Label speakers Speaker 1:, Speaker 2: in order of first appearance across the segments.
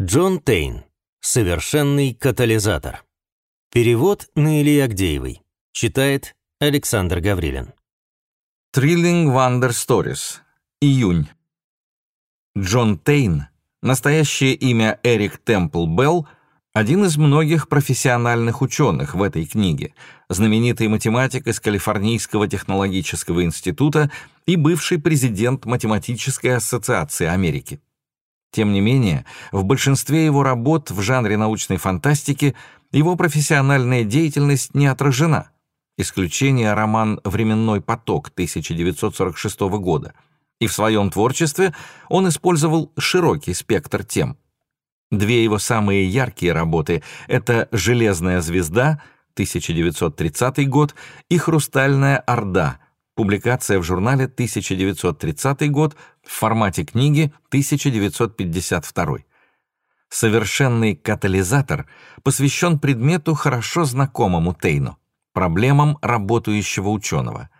Speaker 1: Джон Тейн. Совершенный катализатор. Перевод на Ильи Агдеевой. Читает Александр Гаврилин.
Speaker 2: Thrilling Wonder Stories. Июнь. Джон Тейн, настоящее имя Эрик Темпл Белл, один из многих профессиональных ученых в этой книге, знаменитый математик из Калифорнийского технологического института и бывший президент Математической ассоциации Америки. Тем не менее, в большинстве его работ в жанре научной фантастики его профессиональная деятельность не отражена. Исключение роман «Временной поток» 1946 года. И в своем творчестве он использовал широкий спектр тем. Две его самые яркие работы — это «Железная звезда» 1930 год и «Хрустальная орда» Публикация в журнале 1930 год в формате книги 1952. Совершенный катализатор посвящен предмету, хорошо знакомому Тейну — проблемам работающего ученого.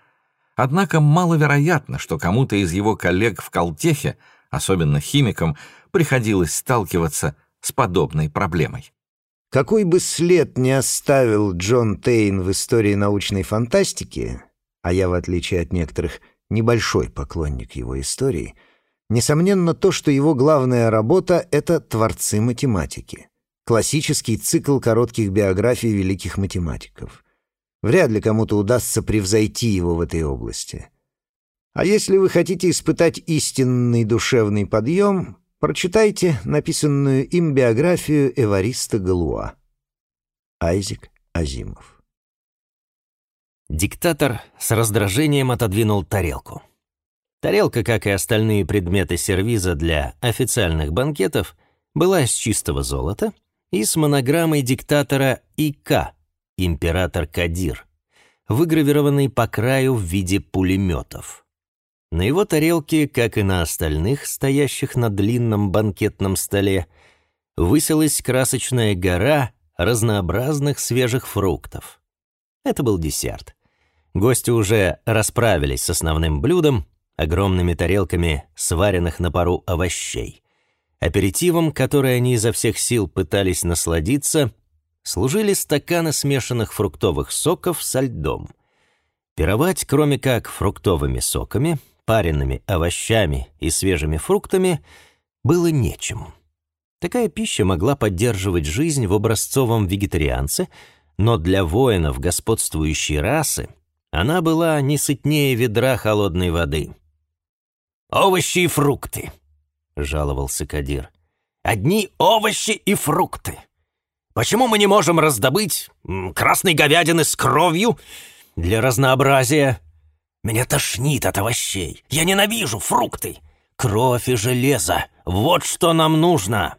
Speaker 2: Однако маловероятно, что кому-то из его коллег в Колтехе, особенно химикам, приходилось сталкиваться с подобной проблемой.
Speaker 3: Какой бы след не оставил Джон Тейн в истории научной фантастики, а я, в отличие от некоторых, небольшой поклонник его истории, несомненно то, что его главная работа — это «Творцы математики», классический цикл коротких биографий великих математиков. Вряд ли кому-то удастся превзойти его в этой области. А если вы хотите испытать истинный душевный подъем, прочитайте написанную им биографию Эвариста Галуа. Айзек Азимов
Speaker 1: Диктатор с раздражением отодвинул тарелку. Тарелка, как и остальные предметы сервиза для официальных банкетов, была из чистого золота и с монограммой диктатора ИК, император Кадир, выгравированной по краю в виде пулеметов. На его тарелке, как и на остальных, стоящих на длинном банкетном столе, высилась красочная гора разнообразных свежих фруктов. Это был десерт. Гости уже расправились с основным блюдом, огромными тарелками сваренных на пару овощей. Аперитивом, который они изо всех сил пытались насладиться, служили стаканы смешанных фруктовых соков со льдом. Пировать, кроме как фруктовыми соками, паренными овощами и свежими фруктами, было нечем. Такая пища могла поддерживать жизнь в образцовом вегетарианце, но для воинов господствующей расы она была не сытнее ведра холодной воды. «Овощи и фрукты», — жаловался Кадир. «Одни овощи и фрукты. Почему мы не можем раздобыть красной говядины с кровью для разнообразия? Меня тошнит от овощей. Я ненавижу фрукты. Кровь и железо — вот что нам нужно».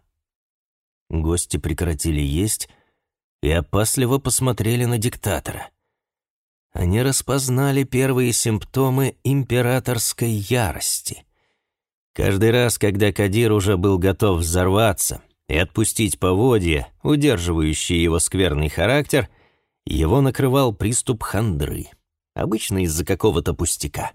Speaker 1: Гости прекратили есть и опасливо посмотрели на диктатора они распознали первые симптомы императорской ярости. Каждый раз, когда Кадир уже был готов взорваться и отпустить поводья, удерживающие его скверный характер, его накрывал приступ хандры, обычно из-за какого-то пустяка.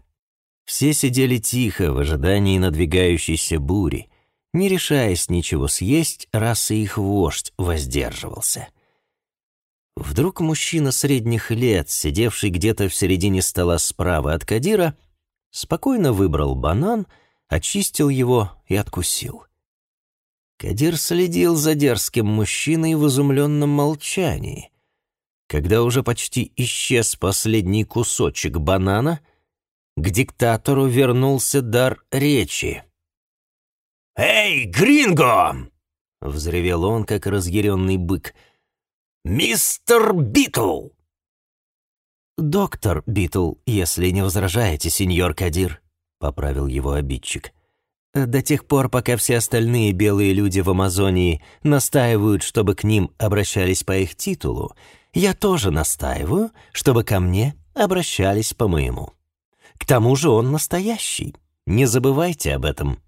Speaker 1: Все сидели тихо в ожидании надвигающейся бури, не решаясь ничего съесть, раз и их вождь воздерживался. Вдруг мужчина средних лет, сидевший где-то в середине стола справа от Кадира, спокойно выбрал банан, очистил его и откусил. Кадир следил за дерзким мужчиной в изумленном молчании. Когда уже почти исчез последний кусочек банана, к диктатору вернулся дар речи. «Эй, гринго!» — взревел он, как разъяренный бык — «Мистер Битл!» «Доктор Битл, если не возражаете, сеньор Кадир», — поправил его обидчик. «До тех пор, пока все остальные белые люди в Амазонии настаивают, чтобы к ним обращались по их титулу, я тоже настаиваю, чтобы ко мне обращались по моему. К тому же он настоящий. Не забывайте об этом».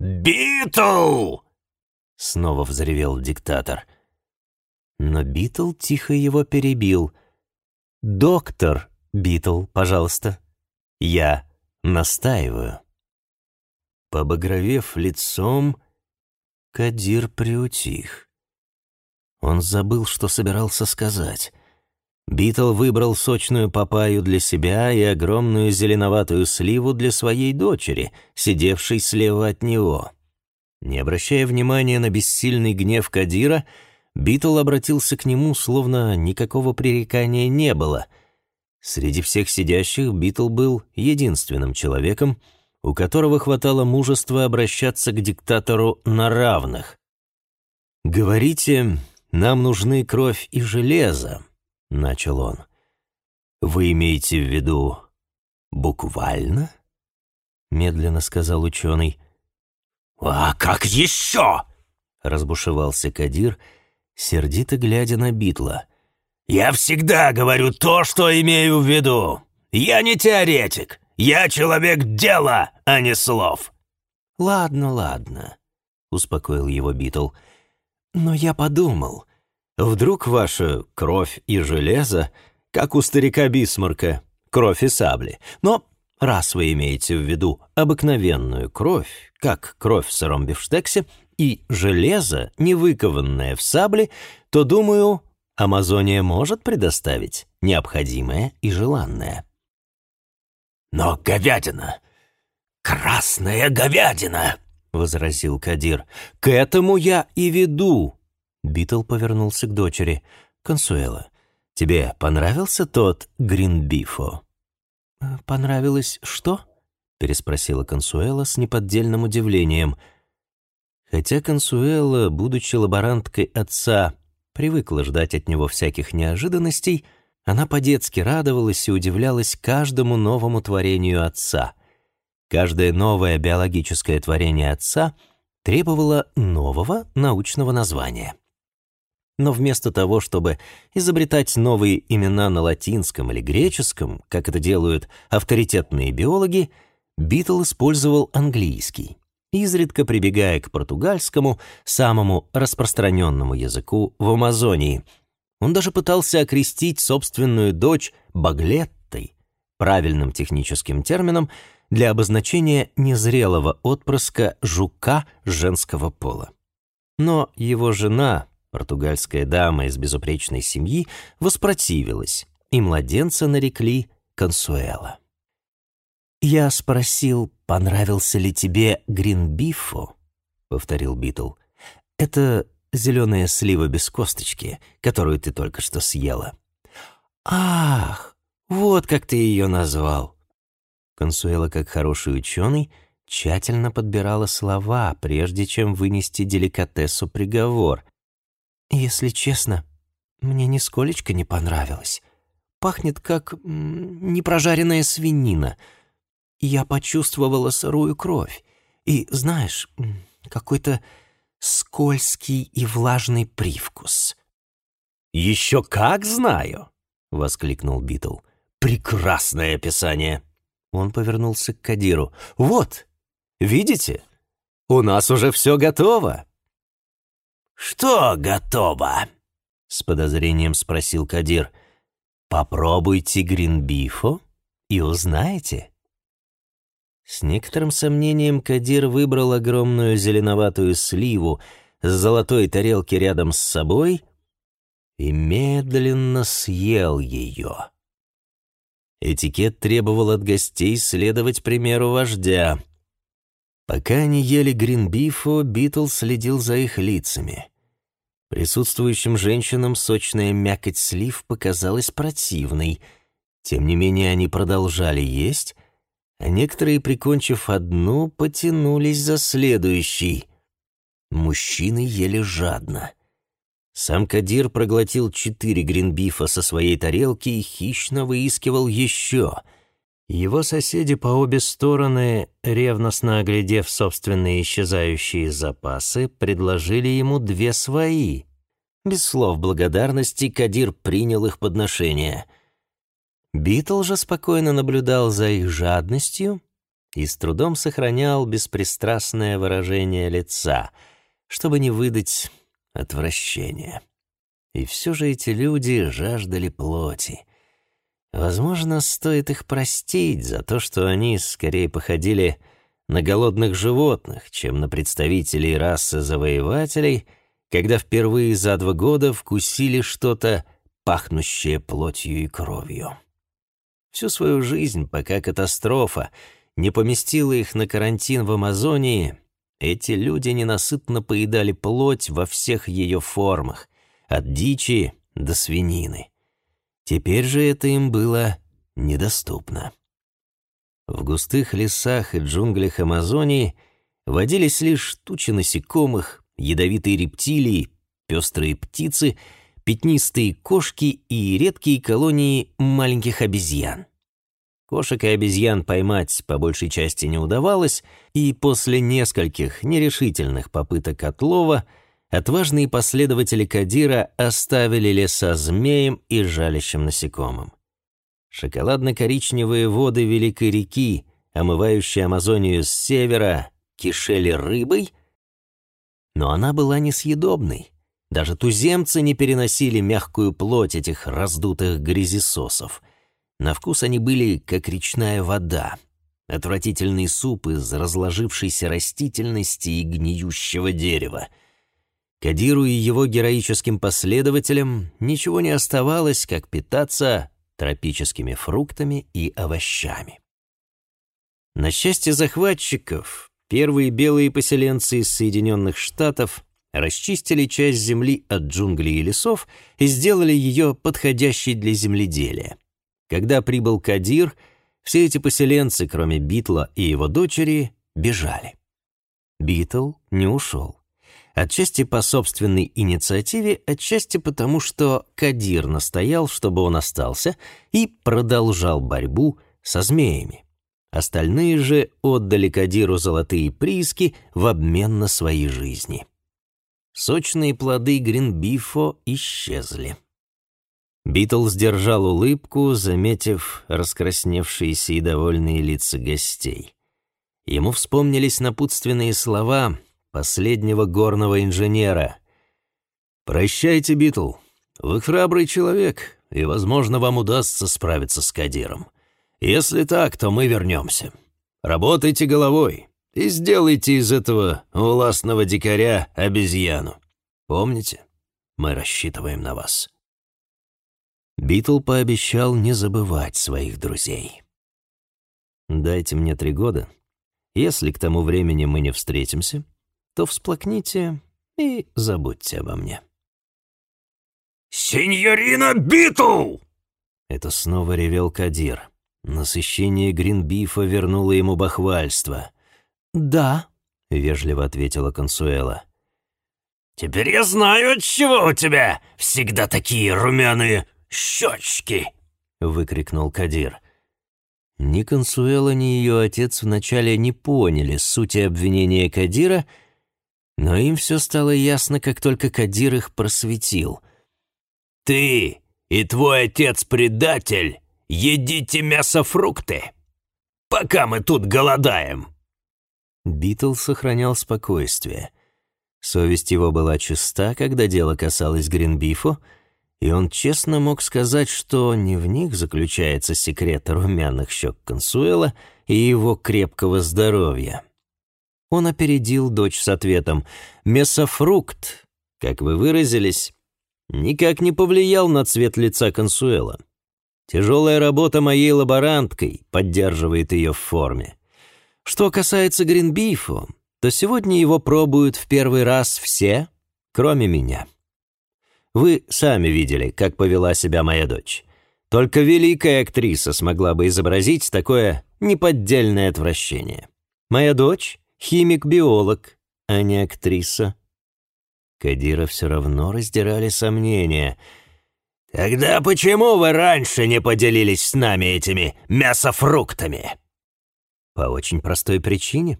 Speaker 1: «Битл!» — снова взревел диктатор — но Битл тихо его перебил. «Доктор Битл, пожалуйста. Я настаиваю». Побагровев лицом, Кадир приутих. Он забыл, что собирался сказать. Битл выбрал сочную папаю для себя и огромную зеленоватую сливу для своей дочери, сидевшей слева от него. Не обращая внимания на бессильный гнев Кадира, Битл обратился к нему, словно никакого пререкания не было. Среди всех сидящих Битл был единственным человеком, у которого хватало мужества обращаться к диктатору на равных. «Говорите, нам нужны кровь и железо», — начал он. «Вы имеете в виду буквально?» — медленно сказал ученый.
Speaker 4: «А как еще?» — разбушевался Кадир, сердито глядя на Битла. «Я всегда говорю то, что имею в виду. Я не теоретик. Я человек дела, а не слов».
Speaker 1: «Ладно, ладно», — успокоил его Битл. «Но я подумал, вдруг ваша кровь и железо, как у старика Бисмарка, кровь и сабли. Но раз вы имеете в виду обыкновенную кровь, как кровь в сыром бифштексе, и железо, не выкованное в сабле, то, думаю, Амазония может предоставить необходимое и желанное.
Speaker 4: «Но говядина! Красная говядина!» — возразил Кадир.
Speaker 1: «К этому я и веду!» Битл повернулся к дочери. «Консуэла, тебе понравился тот гринбифо?» «Понравилось что?» переспросила Консуэла с неподдельным удивлением. Хотя Консуэла, будучи лаборанткой отца, привыкла ждать от него всяких неожиданностей, она по-детски радовалась и удивлялась каждому новому творению отца. Каждое новое биологическое творение отца требовало нового научного названия. Но вместо того, чтобы изобретать новые имена на латинском или греческом, как это делают авторитетные биологи, Битл использовал английский, изредка прибегая к португальскому, самому распространенному языку в Амазонии. Он даже пытался окрестить собственную дочь Баглеттой, правильным техническим термином для обозначения незрелого отпрыска жука женского пола. Но его жена, португальская дама из безупречной семьи, воспротивилась, и младенца нарекли Консуэла. «Я спросил, понравился ли тебе гринбифо?» — повторил Битл. «Это зеленая слива без косточки, которую ты только что съела». «Ах, вот как ты ее назвал!» Консуэла, как хороший ученый, тщательно подбирала слова, прежде чем вынести деликатесу приговор. «Если честно, мне нисколечко не понравилось. Пахнет как непрожаренная свинина» я почувствовала сырую кровь. И, знаешь, какой-то скользкий и влажный привкус.
Speaker 4: «Еще как знаю!» — воскликнул Битл. «Прекрасное описание!»
Speaker 1: Он повернулся к Кадиру. «Вот, видите? У нас уже все готово!»
Speaker 4: «Что готово?» — с подозрением спросил Кадир.
Speaker 1: «Попробуйте гринбифо и узнаете». С некоторым сомнением Кадир выбрал огромную зеленоватую сливу с золотой тарелки рядом с собой и медленно съел ее. Этикет требовал от гостей следовать примеру вождя. Пока они ели гринбифу, Битл следил за их лицами. Присутствующим женщинам сочная мякоть слив показалась противной. Тем не менее, они продолжали есть — а некоторые, прикончив одну, потянулись за следующей. Мужчины ели жадно. Сам Кадир проглотил четыре гринбифа со своей тарелки и хищно выискивал еще. Его соседи по обе стороны, ревностно оглядев собственные исчезающие запасы, предложили ему две свои. Без слов благодарности Кадир принял их подношение — Битл же спокойно наблюдал за их жадностью и с трудом сохранял беспристрастное выражение лица, чтобы не выдать отвращения. И все же эти люди жаждали плоти. Возможно, стоит их простить за то, что они скорее походили на голодных животных, чем на представителей расы завоевателей, когда впервые за два года вкусили что-то, пахнущее плотью и кровью. Всю свою жизнь, пока катастрофа не поместила их на карантин в Амазонии, эти люди ненасытно поедали плоть во всех ее формах, от дичи до свинины. Теперь же это им было недоступно. В густых лесах и джунглях Амазонии водились лишь тучи насекомых, ядовитые рептилии, пестрые птицы, пятнистые кошки и редкие колонии маленьких обезьян. Кошек и обезьян поймать по большей части не удавалось, и после нескольких нерешительных попыток отлова отважные последователи Кадира оставили леса змеем и жалящим насекомым. Шоколадно-коричневые воды Великой реки, омывающие Амазонию с севера, кишели рыбой, но она была несъедобной. Даже туземцы не переносили мягкую плоть этих раздутых грязесосов. На вкус они были, как речная вода. Отвратительный суп из разложившейся растительности и гниющего дерева. Кадиру и его героическим последователям ничего не оставалось, как питаться тропическими фруктами и овощами. На счастье захватчиков, первые белые поселенцы из Соединенных Штатов расчистили часть земли от джунглей и лесов и сделали ее подходящей для земледелия. Когда прибыл Кадир, все эти поселенцы, кроме Битла и его дочери, бежали. Битл не ушел. Отчасти по собственной инициативе, отчасти потому, что Кадир настоял, чтобы он остался, и продолжал борьбу со змеями. Остальные же отдали Кадиру золотые прииски в обмен на свои жизни. Сочные плоды гринбифо исчезли. Битл сдержал улыбку, заметив раскрасневшиеся и довольные лица гостей. Ему вспомнились напутственные слова — последнего горного инженера. «Прощайте, Битл. Вы храбрый человек, и, возможно, вам удастся справиться с Кадиром. Если так, то мы вернемся. Работайте головой и сделайте из этого властного дикаря обезьяну. Помните, мы рассчитываем на вас». Битл пообещал не забывать своих друзей. «Дайте мне три года. Если к тому времени мы не встретимся, то всплакните и забудьте обо мне».
Speaker 4: «Синьорина Битл!»
Speaker 1: Это снова ревел Кадир. Насыщение гринбифа вернуло ему бахвальство. «Да», — вежливо ответила Консуэла.
Speaker 4: «Теперь я знаю, отчего у тебя всегда такие румяные щечки!» — выкрикнул Кадир.
Speaker 1: Ни Консуэла, ни ее отец вначале не поняли сути обвинения Кадира — но им все стало ясно, как только Кадир их просветил.
Speaker 4: «Ты и твой отец-предатель едите мясо-фрукты, пока мы тут голодаем!»
Speaker 1: Битл сохранял спокойствие. Совесть его была чиста, когда дело касалось Гринбифу, и он честно мог сказать, что не в них заключается секрет румяных щек Консуэла и его крепкого здоровья. Он опередил дочь с ответом. «Месофрукт, как вы выразились, никак не повлиял на цвет лица Консуэла. Тяжелая работа моей лаборанткой поддерживает ее в форме. Что касается Гринбифу, то сегодня его пробуют в первый раз все, кроме меня. Вы сами видели, как повела себя моя дочь. Только великая актриса смогла бы изобразить такое неподдельное отвращение. Моя дочь химик-биолог, а не актриса. Кадира все равно раздирали сомнения.
Speaker 4: «Тогда почему вы раньше не поделились с нами этими мясофруктами?»
Speaker 1: «По очень простой причине.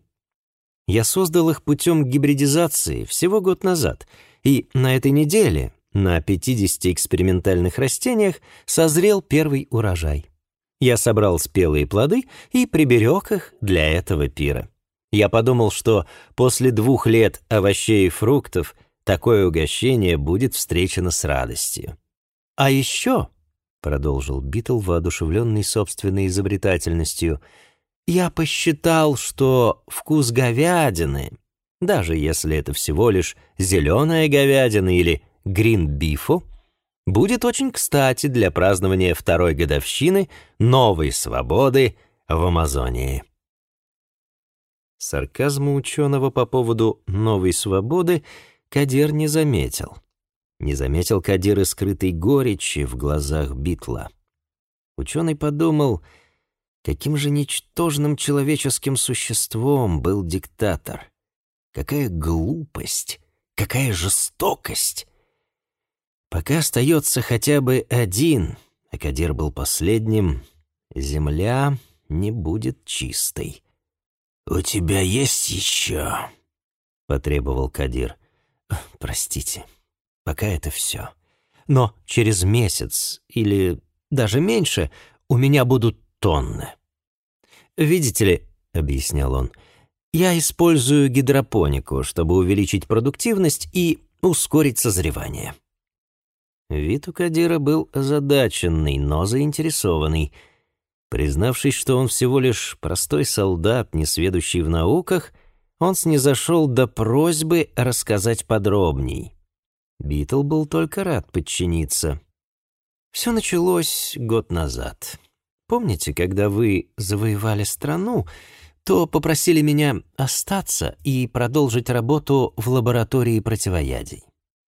Speaker 1: Я создал их путем гибридизации всего год назад, и на этой неделе на 50 экспериментальных растениях созрел первый урожай. Я собрал спелые плоды и приберег их для этого пира. Я подумал, что после двух лет овощей и фруктов такое угощение будет встречено с радостью. «А еще», — продолжил Битл, воодушевленный собственной изобретательностью, Я посчитал, что вкус говядины, даже если это всего лишь зеленая говядина или гринбифу, будет очень кстати для празднования второй годовщины новой свободы в Амазонии. Сарказма ученого по поводу новой свободы Кадир не заметил. Не заметил Кадир и скрытой горечи в глазах Битла. Ученый подумал, каким же ничтожным человеческим существом был диктатор. Какая глупость, какая жестокость. Пока остается хотя бы один, а Кадир был последним, земля не будет чистой. «У тебя есть еще?» — потребовал Кадир. «Простите, пока это все. Но через месяц или даже меньше у меня будут тонны. Видите ли, — объяснял он, — я использую гидропонику, чтобы увеличить продуктивность и ускорить созревание. Вид у Кадира был озадаченный, но заинтересованный — Признавшись, что он всего лишь простой солдат, не сведущий в науках, он снизошел до просьбы рассказать подробней. Битл был только рад подчиниться. Все началось год назад. Помните, когда вы завоевали страну, то попросили меня остаться и продолжить работу в лаборатории противоядий.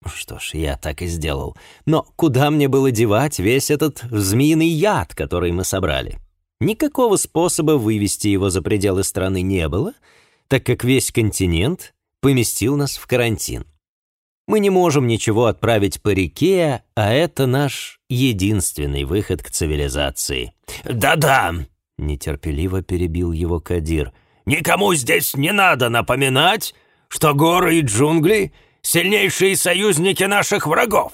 Speaker 1: Что ж, я так и сделал. Но куда мне было девать весь этот змеиный яд, который мы собрали? Никакого способа вывести его за пределы страны не было, так как весь континент поместил нас в карантин. Мы не можем ничего отправить по реке, а это наш единственный выход к цивилизации.
Speaker 4: «Да-да», —
Speaker 1: нетерпеливо перебил его Кадир,
Speaker 4: «никому здесь не надо напоминать, что горы и джунгли — сильнейшие союзники наших врагов.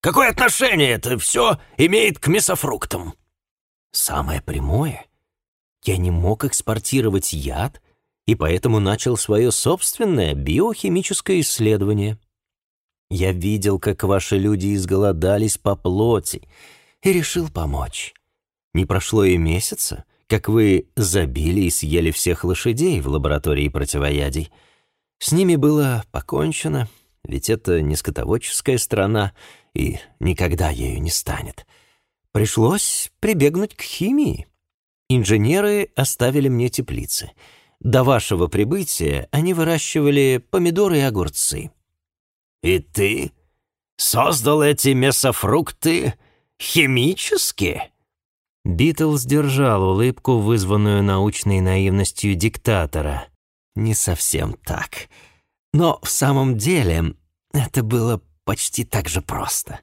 Speaker 4: Какое отношение это все имеет к мясофруктам?»
Speaker 1: Самое прямое. Я не мог экспортировать яд, и поэтому начал свое собственное биохимическое исследование. Я видел, как ваши люди изголодались по плоти, и решил помочь. Не прошло и месяца, как вы забили и съели всех лошадей в лаборатории противоядий. С ними было покончено, ведь это не скотоводческая страна и никогда ею не станет. Пришлось прибегнуть к химии. Инженеры оставили мне теплицы. До вашего прибытия они выращивали помидоры и огурцы.
Speaker 4: «И ты создал эти мясофрукты химически?»
Speaker 1: Битл сдержал улыбку, вызванную научной наивностью диктатора. «Не совсем так. Но в самом деле это было почти так же просто.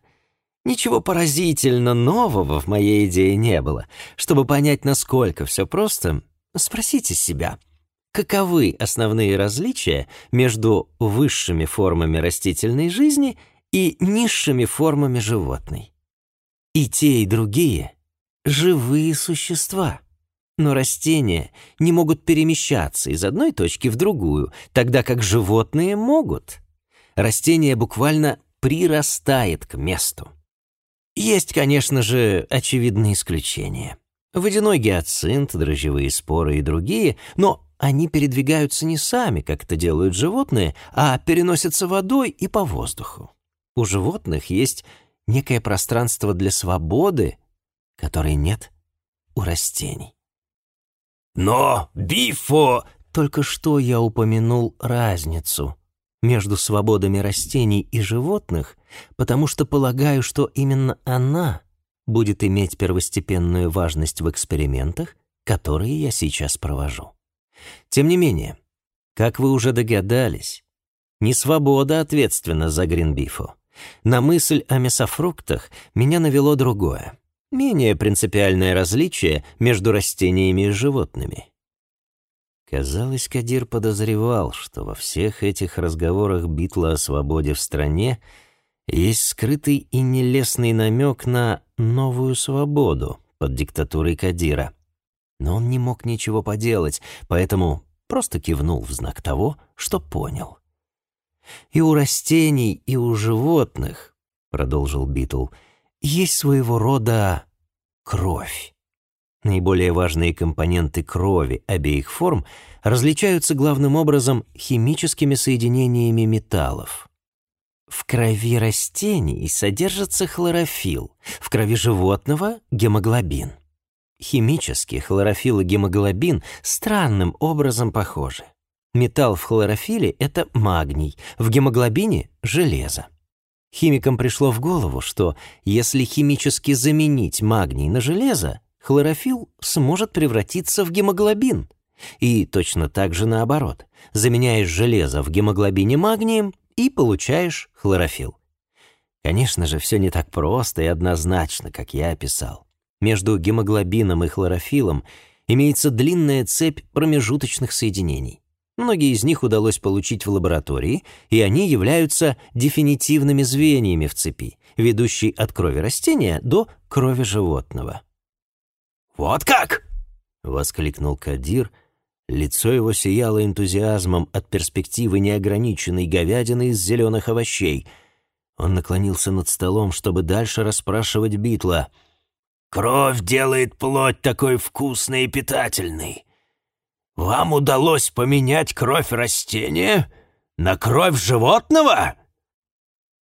Speaker 1: Ничего поразительно нового в моей идее не было. Чтобы понять, насколько все просто, спросите себя, каковы основные различия между высшими формами растительной жизни и низшими формами животной? И те, и другие — живые существа. Но растения не могут перемещаться из одной точки в другую, тогда как животные могут. Растение буквально прирастает к месту. Есть, конечно же, очевидные исключения. Водяной гиацинт, дрожжевые споры и другие, но они передвигаются не сами, как это делают животные, а переносятся водой и по воздуху. У животных есть некое пространство для свободы, которой нет у растений.
Speaker 4: Но Бифо...
Speaker 1: Только что я упомянул разницу между свободами растений и животных, потому что полагаю, что именно она будет иметь первостепенную важность в экспериментах, которые я сейчас провожу. Тем не менее, как вы уже догадались, не свобода ответственна за Гринбифу. На мысль о мясофруктах меня навело другое, менее принципиальное различие между растениями и животными. Казалось, Кадир подозревал, что во всех этих разговорах Битла о свободе в стране есть скрытый и нелестный намек на новую свободу под диктатурой Кадира. Но он не мог ничего поделать, поэтому просто кивнул в знак того, что понял. «И у растений, и у животных», — продолжил Битл, — «есть своего рода кровь. Наиболее важные компоненты крови обеих форм различаются главным образом химическими соединениями металлов. В крови растений содержится хлорофилл, в крови животного — гемоглобин. Химически хлорофилл и гемоглобин странным образом похожи. Металл в хлорофилле — это магний, в гемоглобине — железо. Химикам пришло в голову, что если химически заменить магний на железо, хлорофилл сможет превратиться в гемоглобин. И точно так же наоборот. Заменяешь железо в гемоглобине магнием и получаешь хлорофилл. Конечно же, все не так просто и однозначно, как я описал. Между гемоглобином и хлорофиллом имеется длинная цепь промежуточных соединений. Многие из них удалось получить в лаборатории, и они являются дефинитивными звеньями в цепи, ведущей от крови растения до крови животного.
Speaker 4: «Вот как!» — воскликнул Кадир.
Speaker 1: Лицо его сияло энтузиазмом от перспективы неограниченной говядины из зеленых овощей. Он наклонился над столом, чтобы дальше расспрашивать Битла.
Speaker 4: «Кровь делает плоть такой вкусной и питательной. Вам удалось поменять кровь растения на кровь животного?»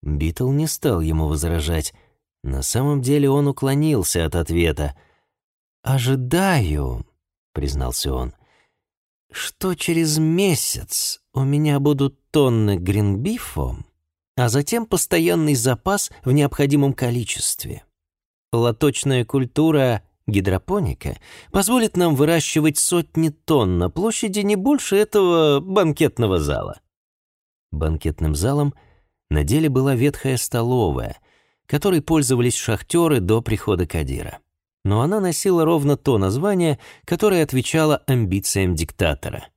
Speaker 1: Битл не стал ему возражать. На самом деле он уклонился от ответа. «Ожидаю», — признался он, — «что через месяц у меня будут тонны гринбифа, а затем постоянный запас в необходимом количестве. Лоточная культура Гидропоника позволит нам выращивать сотни тонн на площади не больше этого банкетного зала. Банкетным залом на деле была ветхая столовая, которой пользовались шахтеры до прихода Кадира. Но она носила ровно то название, которое отвечало амбициям диктатора.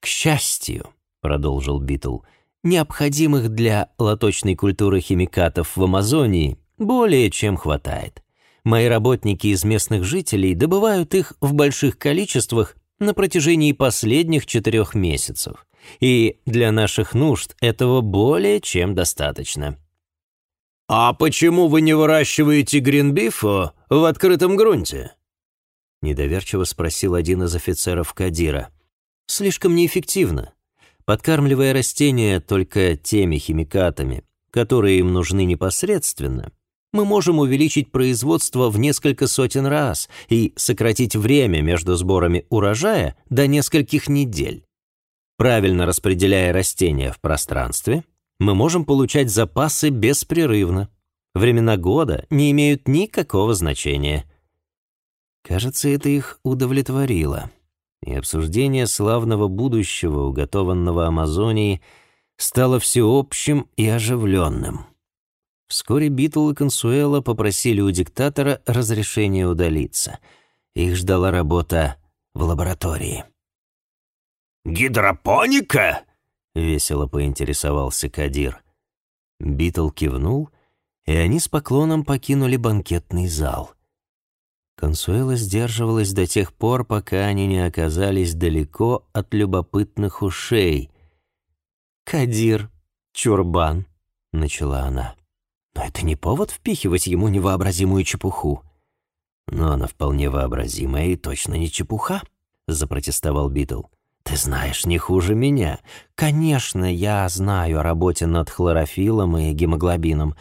Speaker 1: «К счастью», — продолжил Битл, — «необходимых для лоточной культуры химикатов в Амазонии более чем хватает. Мои работники из местных жителей добывают их в больших количествах на протяжении последних четырех месяцев. И для наших нужд этого более чем достаточно.
Speaker 4: «А почему вы не выращиваете гринбифа в открытом грунте?»
Speaker 1: Недоверчиво спросил один из офицеров Кадира. «Слишком неэффективно. Подкармливая растения только теми химикатами, которые им нужны непосредственно, мы можем увеличить производство в несколько сотен раз и сократить время между сборами урожая до нескольких недель. Правильно распределяя растения в пространстве, мы можем получать запасы беспрерывно. Времена года не имеют никакого значения. Кажется, это их удовлетворило. И обсуждение славного будущего, уготованного Амазонии, стало всеобщим и оживленным. Вскоре Битл и Консуэла попросили у диктатора разрешения удалиться. Их ждала работа в лаборатории.
Speaker 4: «Гидропоника?» — весело поинтересовался Кадир.
Speaker 1: Битл кивнул, и они с поклоном покинули банкетный зал. Консуэла сдерживалась до тех пор, пока они не оказались далеко от любопытных ушей. «Кадир, чурбан», — начала она. Но это не повод впихивать ему невообразимую чепуху. Но она вполне вообразимая и точно не чепуха, запротестовал Битл. Ты знаешь не хуже меня. Конечно, я знаю о работе над хлорофилом и гемоглобином,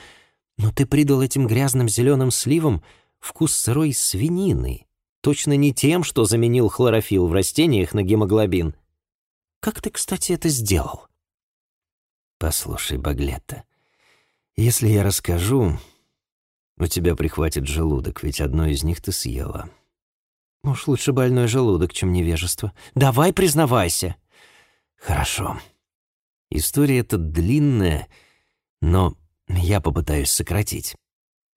Speaker 1: но ты придал этим грязным зеленым сливам вкус сырой свинины, точно не тем, что заменил хлорофилл в растениях на гемоглобин. Как ты, кстати, это сделал? Послушай, Баглетта, если я расскажу, у тебя прихватит желудок, ведь одно из них ты съела. Уж лучше больной желудок, чем невежество. Давай признавайся. Хорошо. История эта длинная, но я попытаюсь сократить.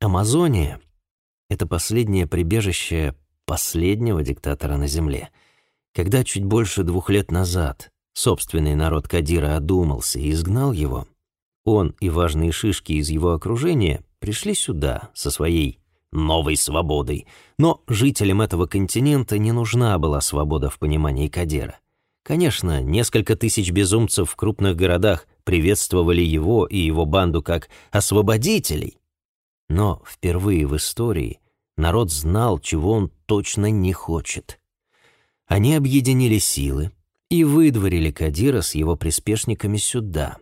Speaker 1: Амазония — это последнее прибежище последнего диктатора на Земле. Когда чуть больше двух лет назад собственный народ Кадира одумался и изгнал его, он и важные шишки из его окружения пришли сюда со своей новой свободой. Но жителям этого континента не нужна была свобода в понимании Кадера. Конечно, несколько тысяч безумцев в крупных городах приветствовали его и его банду как освободителей. Но впервые в истории народ знал, чего он точно не хочет. Они объединили силы и выдворили Кадира с его приспешниками сюда.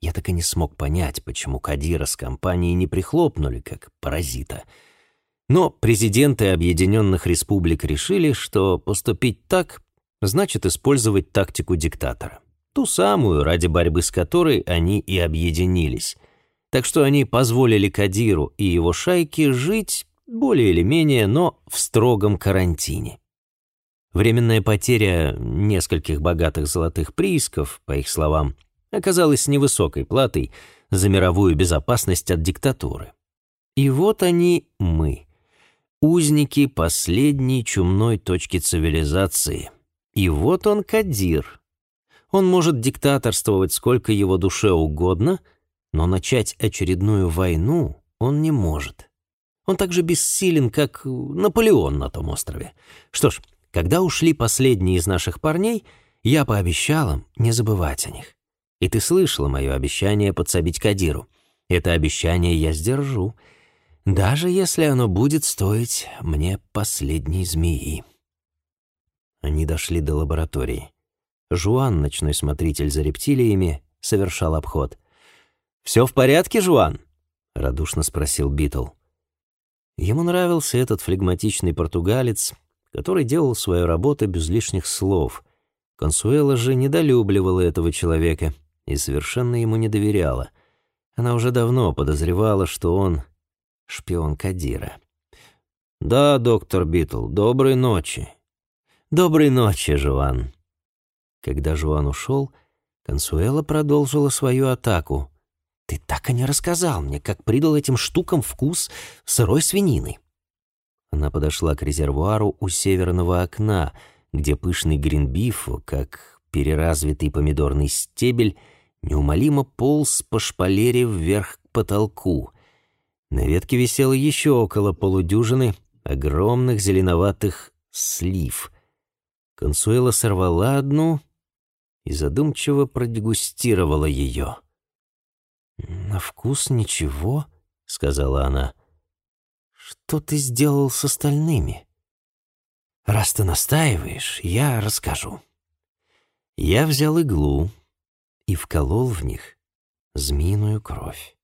Speaker 1: Я так и не смог понять, почему Кадира с компанией не прихлопнули, как паразита. Но президенты Объединенных Республик решили, что поступить так значит использовать тактику диктатора. Ту самую, ради борьбы с которой они и объединились. Так что они позволили Кадиру и его шайке жить более или менее, но в строгом карантине. Временная потеря нескольких богатых золотых приисков, по их словам, оказалась невысокой платой за мировую безопасность от диктатуры. И вот они, мы, узники последней чумной точки цивилизации. И вот он, Кадир. Он может диктаторствовать сколько его душе угодно, но начать очередную войну он не может. Он так же бессилен, как Наполеон на том острове. Что ж, когда ушли последние из наших парней, я пообещал им не забывать о них. И ты слышала мое обещание подсобить Кадиру. Это обещание я сдержу, даже если оно будет стоить мне последней змеи. Они дошли до лаборатории. Жуан, ночной смотритель за рептилиями, совершал обход. «Все в порядке, Жуан?» — радушно спросил Битл. Ему нравился этот флегматичный португалец, который делал свою работу без лишних слов. Консуэла же недолюбливала этого человека — и совершенно ему не доверяла. Она уже давно подозревала, что он шпион Кадира. «Да, доктор Битл, доброй ночи». «Доброй ночи, Жуан». Когда Жуан ушел, Консуэла продолжила свою атаку. «Ты так и не рассказал мне, как придал этим штукам вкус сырой свинины». Она подошла к резервуару у северного окна, где пышный гринбиф, как переразвитый помидорный стебель, неумолимо полз по шпалере вверх к потолку. На ветке висело еще около полудюжины огромных зеленоватых слив. Консуэла сорвала одну и задумчиво продегустировала ее. «На вкус ничего», — сказала она. «Что ты сделал с остальными?» «Раз ты настаиваешь, я расскажу». Я взял иглу, и вколол в них змеиную кровь.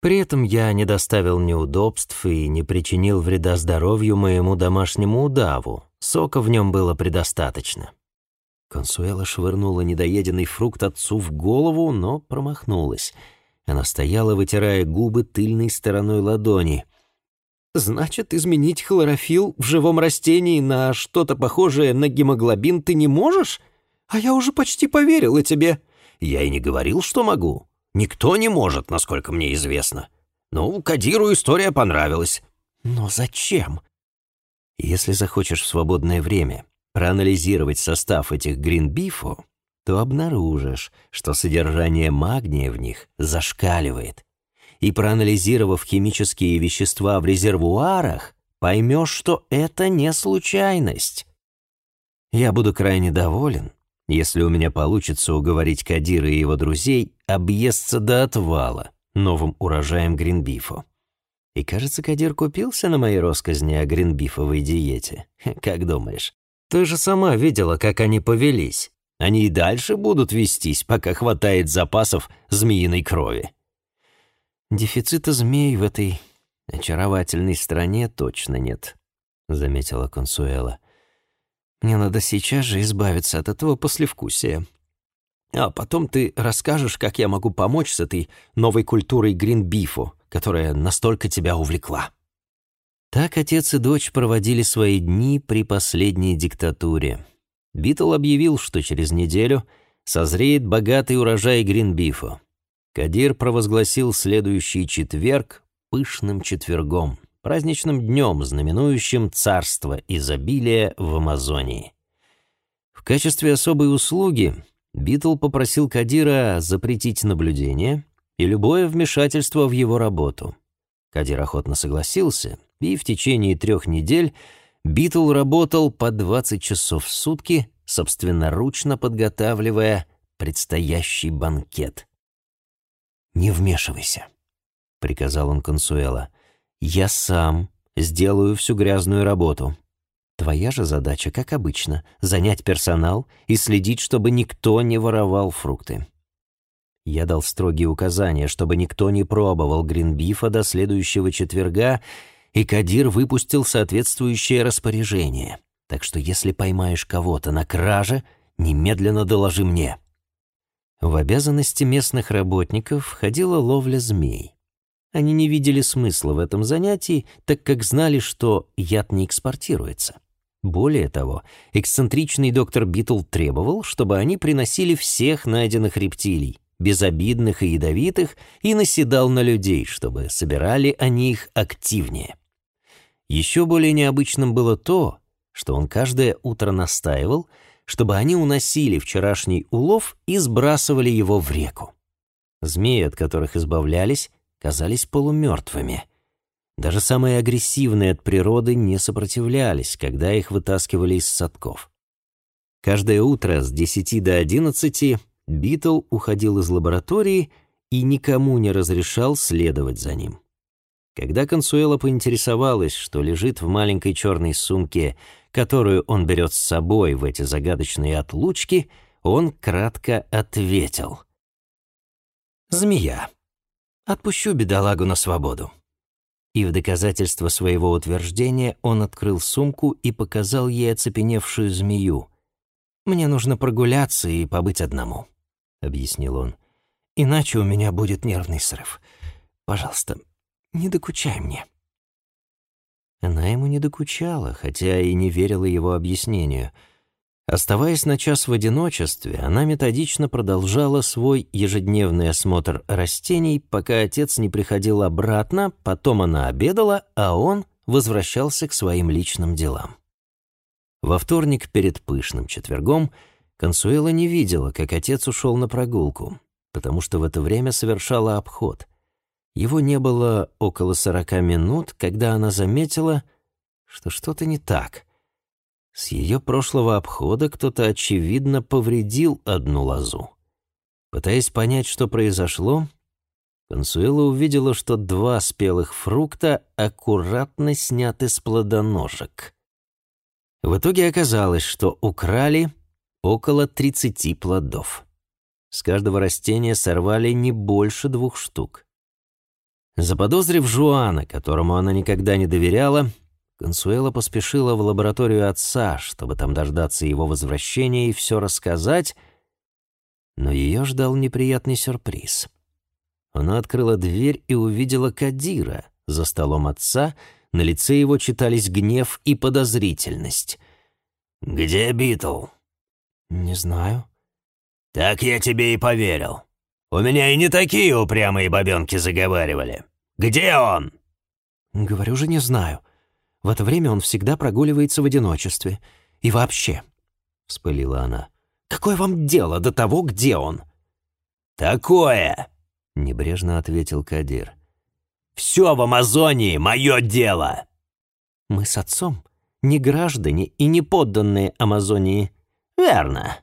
Speaker 1: При этом я не доставил неудобств и не причинил вреда здоровью моему домашнему удаву. Сока в нем было предостаточно. Консуэла швырнула недоеденный фрукт отцу в голову, но промахнулась. Она стояла, вытирая губы тыльной стороной ладони. «Значит, изменить хлорофилл в живом растении на что-то похожее на гемоглобин ты не можешь? А я уже почти поверила тебе!» Я и не говорил, что могу. Никто не может, насколько мне известно. Ну, Кадиру история понравилась. Но зачем? Если захочешь в свободное время проанализировать состав этих гринбифу, то обнаружишь, что содержание магния в них зашкаливает. И проанализировав химические вещества в резервуарах, поймешь, что это не случайность. Я буду крайне доволен, если у меня получится уговорить Кадира и его друзей объесться до отвала новым урожаем гринбифу. И кажется, Кадир купился на моей росказни о гринбифовой диете. Как думаешь? Ты же сама видела, как они повелись. Они и дальше будут вестись, пока хватает запасов змеиной крови. Дефицита змей в этой очаровательной стране точно нет, заметила Консуэла. Мне надо сейчас же избавиться от этого послевкусия. А потом ты расскажешь, как я могу помочь с этой новой культурой гринбифу, которая настолько тебя увлекла». Так отец и дочь проводили свои дни при последней диктатуре. Битл объявил, что через неделю созреет богатый урожай гринбифа. Кадир провозгласил следующий четверг пышным четвергом праздничным днем, знаменующим царство изобилия в Амазонии. В качестве особой услуги Битл попросил Кадира запретить наблюдение и любое вмешательство в его работу. Кадир охотно согласился, и в течение трех недель Битл работал по 20 часов в сутки, собственноручно подготавливая предстоящий банкет. «Не вмешивайся», — приказал он Консуэла. Я сам сделаю всю грязную работу. Твоя же задача, как обычно, занять персонал и следить, чтобы никто не воровал фрукты. Я дал строгие указания, чтобы никто не пробовал гринбифа до следующего четверга, и Кадир выпустил соответствующее распоряжение. Так что если поймаешь кого-то на краже, немедленно доложи мне. В обязанности местных работников входила ловля змей. Они не видели смысла в этом занятии, так как знали, что яд не экспортируется. Более того, эксцентричный доктор Битл требовал, чтобы они приносили всех найденных рептилий, безобидных и ядовитых, и наседал на людей, чтобы собирали они их активнее. Еще более необычным было то, что он каждое утро настаивал, чтобы они уносили вчерашний улов и сбрасывали его в реку. Змеи, от которых избавлялись, казались полумертвыми — даже самые агрессивные от природы не сопротивлялись, когда их вытаскивали из садков. Каждое утро с 10 до 11 Битл уходил из лаборатории и никому не разрешал следовать за ним. Когда Консуэла поинтересовалась, что лежит в маленькой черной сумке, которую он берет с собой в эти загадочные отлучки, он кратко ответил. «Змея. Отпущу бедолагу на свободу». И в доказательство своего утверждения он открыл сумку и показал ей оцепеневшую змею. «Мне нужно прогуляться и побыть одному», — объяснил он. «Иначе у меня будет нервный срыв. Пожалуйста, не докучай мне». Она ему не докучала, хотя и не верила его объяснению — Оставаясь на час в одиночестве, она методично продолжала свой ежедневный осмотр растений, пока отец не приходил обратно, потом она обедала, а он возвращался к своим личным делам. Во вторник перед пышным четвергом Консуэла не видела, как отец ушел на прогулку, потому что в это время совершала обход. Его не было около сорока минут, когда она заметила, что что-то не так. С ее прошлого обхода кто-то, очевидно, повредил одну лозу. Пытаясь понять, что произошло, Консуэла увидела, что два спелых фрукта аккуратно сняты с плодоножек. В итоге оказалось, что украли около 30 плодов. С каждого растения сорвали не больше двух штук. Заподозрив Жуана, которому она никогда не доверяла, Консуэла поспешила в лабораторию отца, чтобы там дождаться его возвращения и все рассказать, но ее ждал неприятный сюрприз. Она открыла дверь и увидела Кадира за столом отца, на лице его читались гнев и подозрительность. «Где Битл?» «Не знаю». «Так я тебе и поверил. У меня и не такие упрямые бабенки заговаривали. Где он?» «Говорю же, не знаю. В это время он всегда прогуливается в одиночестве. И вообще, — вспылила она, — какое вам дело до того, где он?
Speaker 4: «Такое!» — небрежно ответил Кадир. «Все в Амазонии — мое дело!»
Speaker 1: «Мы с отцом не граждане и не подданные Амазонии».
Speaker 4: «Верно.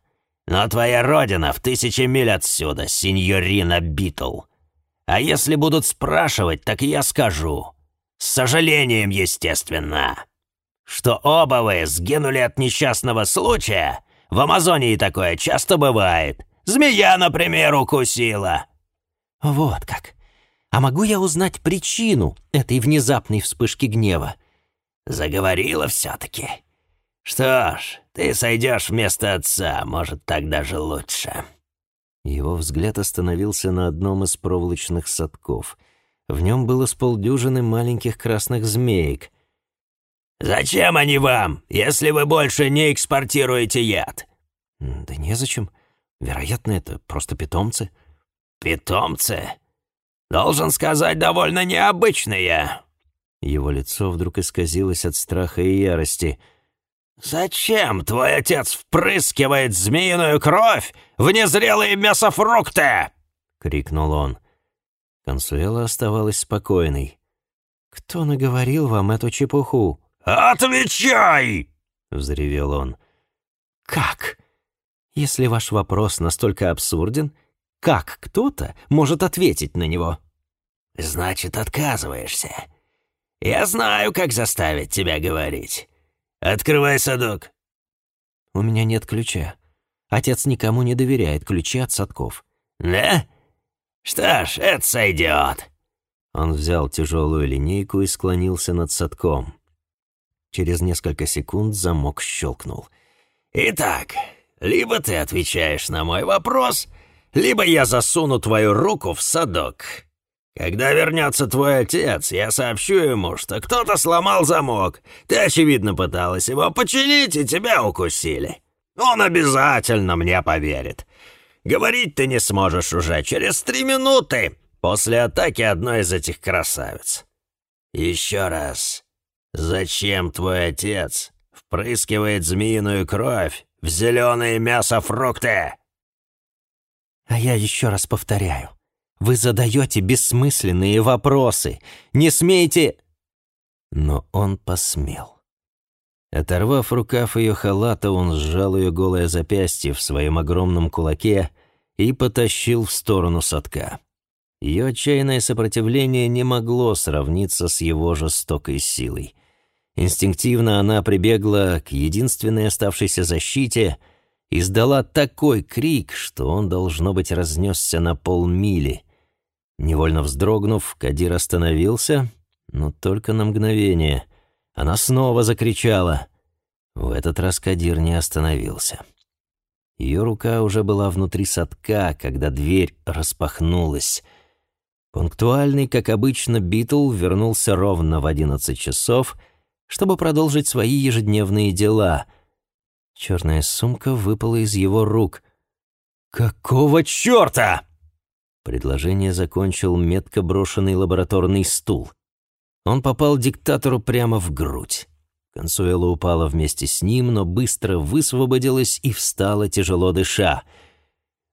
Speaker 4: Но твоя родина в тысячи миль отсюда, сеньорина Битл. А если будут спрашивать, так я скажу. С сожалением, естественно. Что оба вы сгинули от несчастного случая, в Амазонии такое часто бывает. Змея, например, укусила.
Speaker 1: Вот как. А могу я узнать причину этой внезапной вспышки гнева?
Speaker 4: Заговорила все-таки. Что ж, ты сойдешь вместо отца, может, так даже лучше.
Speaker 1: Его взгляд остановился на одном из проволочных садков — в нем было с полдюжины маленьких красных змеек.
Speaker 4: «Зачем они вам, если вы больше не экспортируете яд?»
Speaker 1: «Да незачем. Вероятно, это просто питомцы».
Speaker 4: «Питомцы? Должен сказать, довольно необычные».
Speaker 1: Его лицо вдруг исказилось от страха и ярости.
Speaker 4: «Зачем твой отец впрыскивает змеиную кровь в незрелые мясофрукты?» — крикнул он.
Speaker 1: Консуэла оставалась спокойной. «Кто наговорил вам эту чепуху?»
Speaker 4: «Отвечай!» — взревел он.
Speaker 1: «Как? Если ваш вопрос настолько абсурден, как кто-то может ответить на него?»
Speaker 4: «Значит, отказываешься. Я знаю, как заставить тебя говорить. Открывай садок».
Speaker 1: «У меня нет ключа. Отец никому не доверяет ключи от садков».
Speaker 4: «Да? Что ж, это сойдет».
Speaker 1: Он взял тяжелую линейку и склонился над садком. Через несколько секунд замок щелкнул.
Speaker 4: «Итак, либо ты отвечаешь на мой вопрос, либо я засуну твою руку в садок. Когда вернется твой отец, я сообщу ему, что кто-то сломал замок. Ты, очевидно, пыталась его починить, и тебя укусили. Он обязательно мне поверит. Говорить ты не сможешь уже через три минуты после атаки одной из этих красавиц. Еще раз. Зачем твой отец впрыскивает змеиную кровь в зеленые мясо-фрукты?»
Speaker 1: А я еще раз повторяю. Вы задаете бессмысленные вопросы. Не смейте...» Но он посмел. Оторвав рукав ее халата, он сжал ее голое запястье в своем огромном кулаке и потащил в сторону садка. Ее отчаянное сопротивление не могло сравниться с его жестокой силой. Инстинктивно она прибегла к единственной оставшейся защите — издала такой крик, что он, должно быть, разнесся на полмили. Невольно вздрогнув, Кадир остановился, но только на мгновение. Она снова закричала. В этот раз Кадир не остановился. Ее рука уже была внутри садка, когда дверь распахнулась. Пунктуальный, как обычно, Битл вернулся ровно в одиннадцать часов, чтобы продолжить свои ежедневные дела — Черная сумка выпала из его рук. «Какого черта?» Предложение закончил метко брошенный лабораторный стул. Он попал диктатору прямо в грудь. Консуэла упала вместе с ним, но быстро высвободилась и встала, тяжело дыша.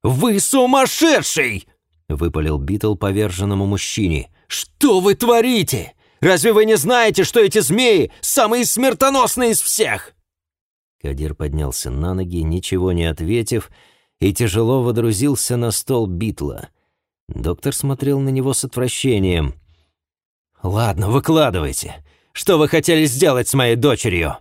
Speaker 1: «Вы сумасшедший!» — выпалил Битл поверженному мужчине. «Что вы творите? Разве вы не знаете, что эти змеи самые смертоносные из всех?» Кадир поднялся на ноги, ничего не ответив, и тяжело водрузился на стол Битла. Доктор смотрел на него с отвращением. «Ладно, выкладывайте. Что вы хотели сделать с моей дочерью?»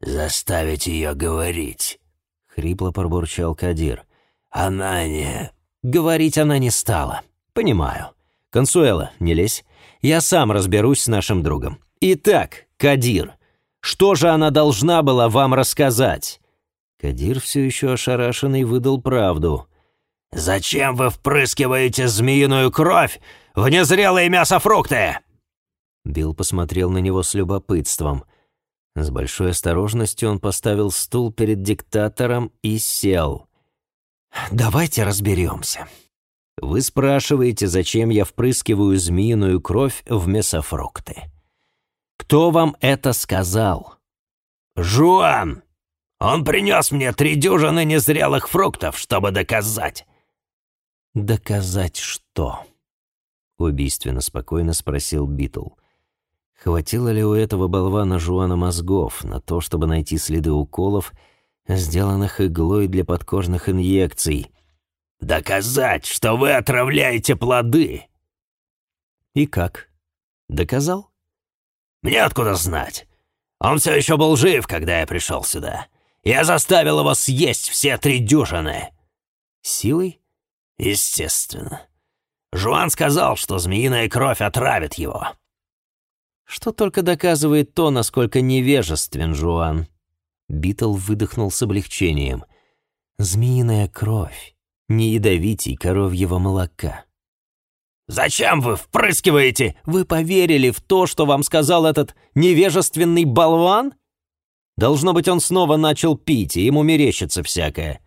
Speaker 4: «Заставить ее говорить», — хрипло пробурчал Кадир. «Она не...»
Speaker 1: «Говорить она не стала. Понимаю. Консуэла, не лезь. Я сам разберусь с нашим другом. Итак, Кадир, что же она должна была вам рассказать?» Кадир все еще ошарашенный выдал правду.
Speaker 4: «Зачем вы впрыскиваете змеиную кровь в незрелые мясофрукты?»
Speaker 1: Билл посмотрел на него с любопытством. С большой осторожностью он поставил стул перед диктатором и сел. «Давайте разберемся. Вы спрашиваете, зачем я впрыскиваю змеиную кровь в мясофрукты. Кто вам это сказал?»
Speaker 4: «Жуан! Он принес мне три дюжины незрелых фруктов, чтобы доказать».
Speaker 1: «Доказать что?» — убийственно спокойно спросил Битл. Хватило ли у этого болвана Жуана мозгов на то, чтобы найти следы уколов, сделанных иглой для подкожных инъекций?
Speaker 4: «Доказать, что вы отравляете плоды!»
Speaker 1: «И как? Доказал?»
Speaker 4: Мне откуда знать? Он все еще был жив, когда я пришел сюда. Я заставил его съесть все три дюжины».
Speaker 1: «Силой?»
Speaker 4: «Естественно. Жуан сказал, что змеиная кровь отравит его».
Speaker 1: «Что только доказывает то, насколько невежествен Жуан». Битл выдохнул с облегчением. «Змеиная кровь, не ядовитей коровьего молока».
Speaker 4: Зачем вы впрыскиваете?
Speaker 1: Вы поверили в то, что вам сказал этот невежественный болван? Должно быть, он снова начал пить, и ему мерещится всякое.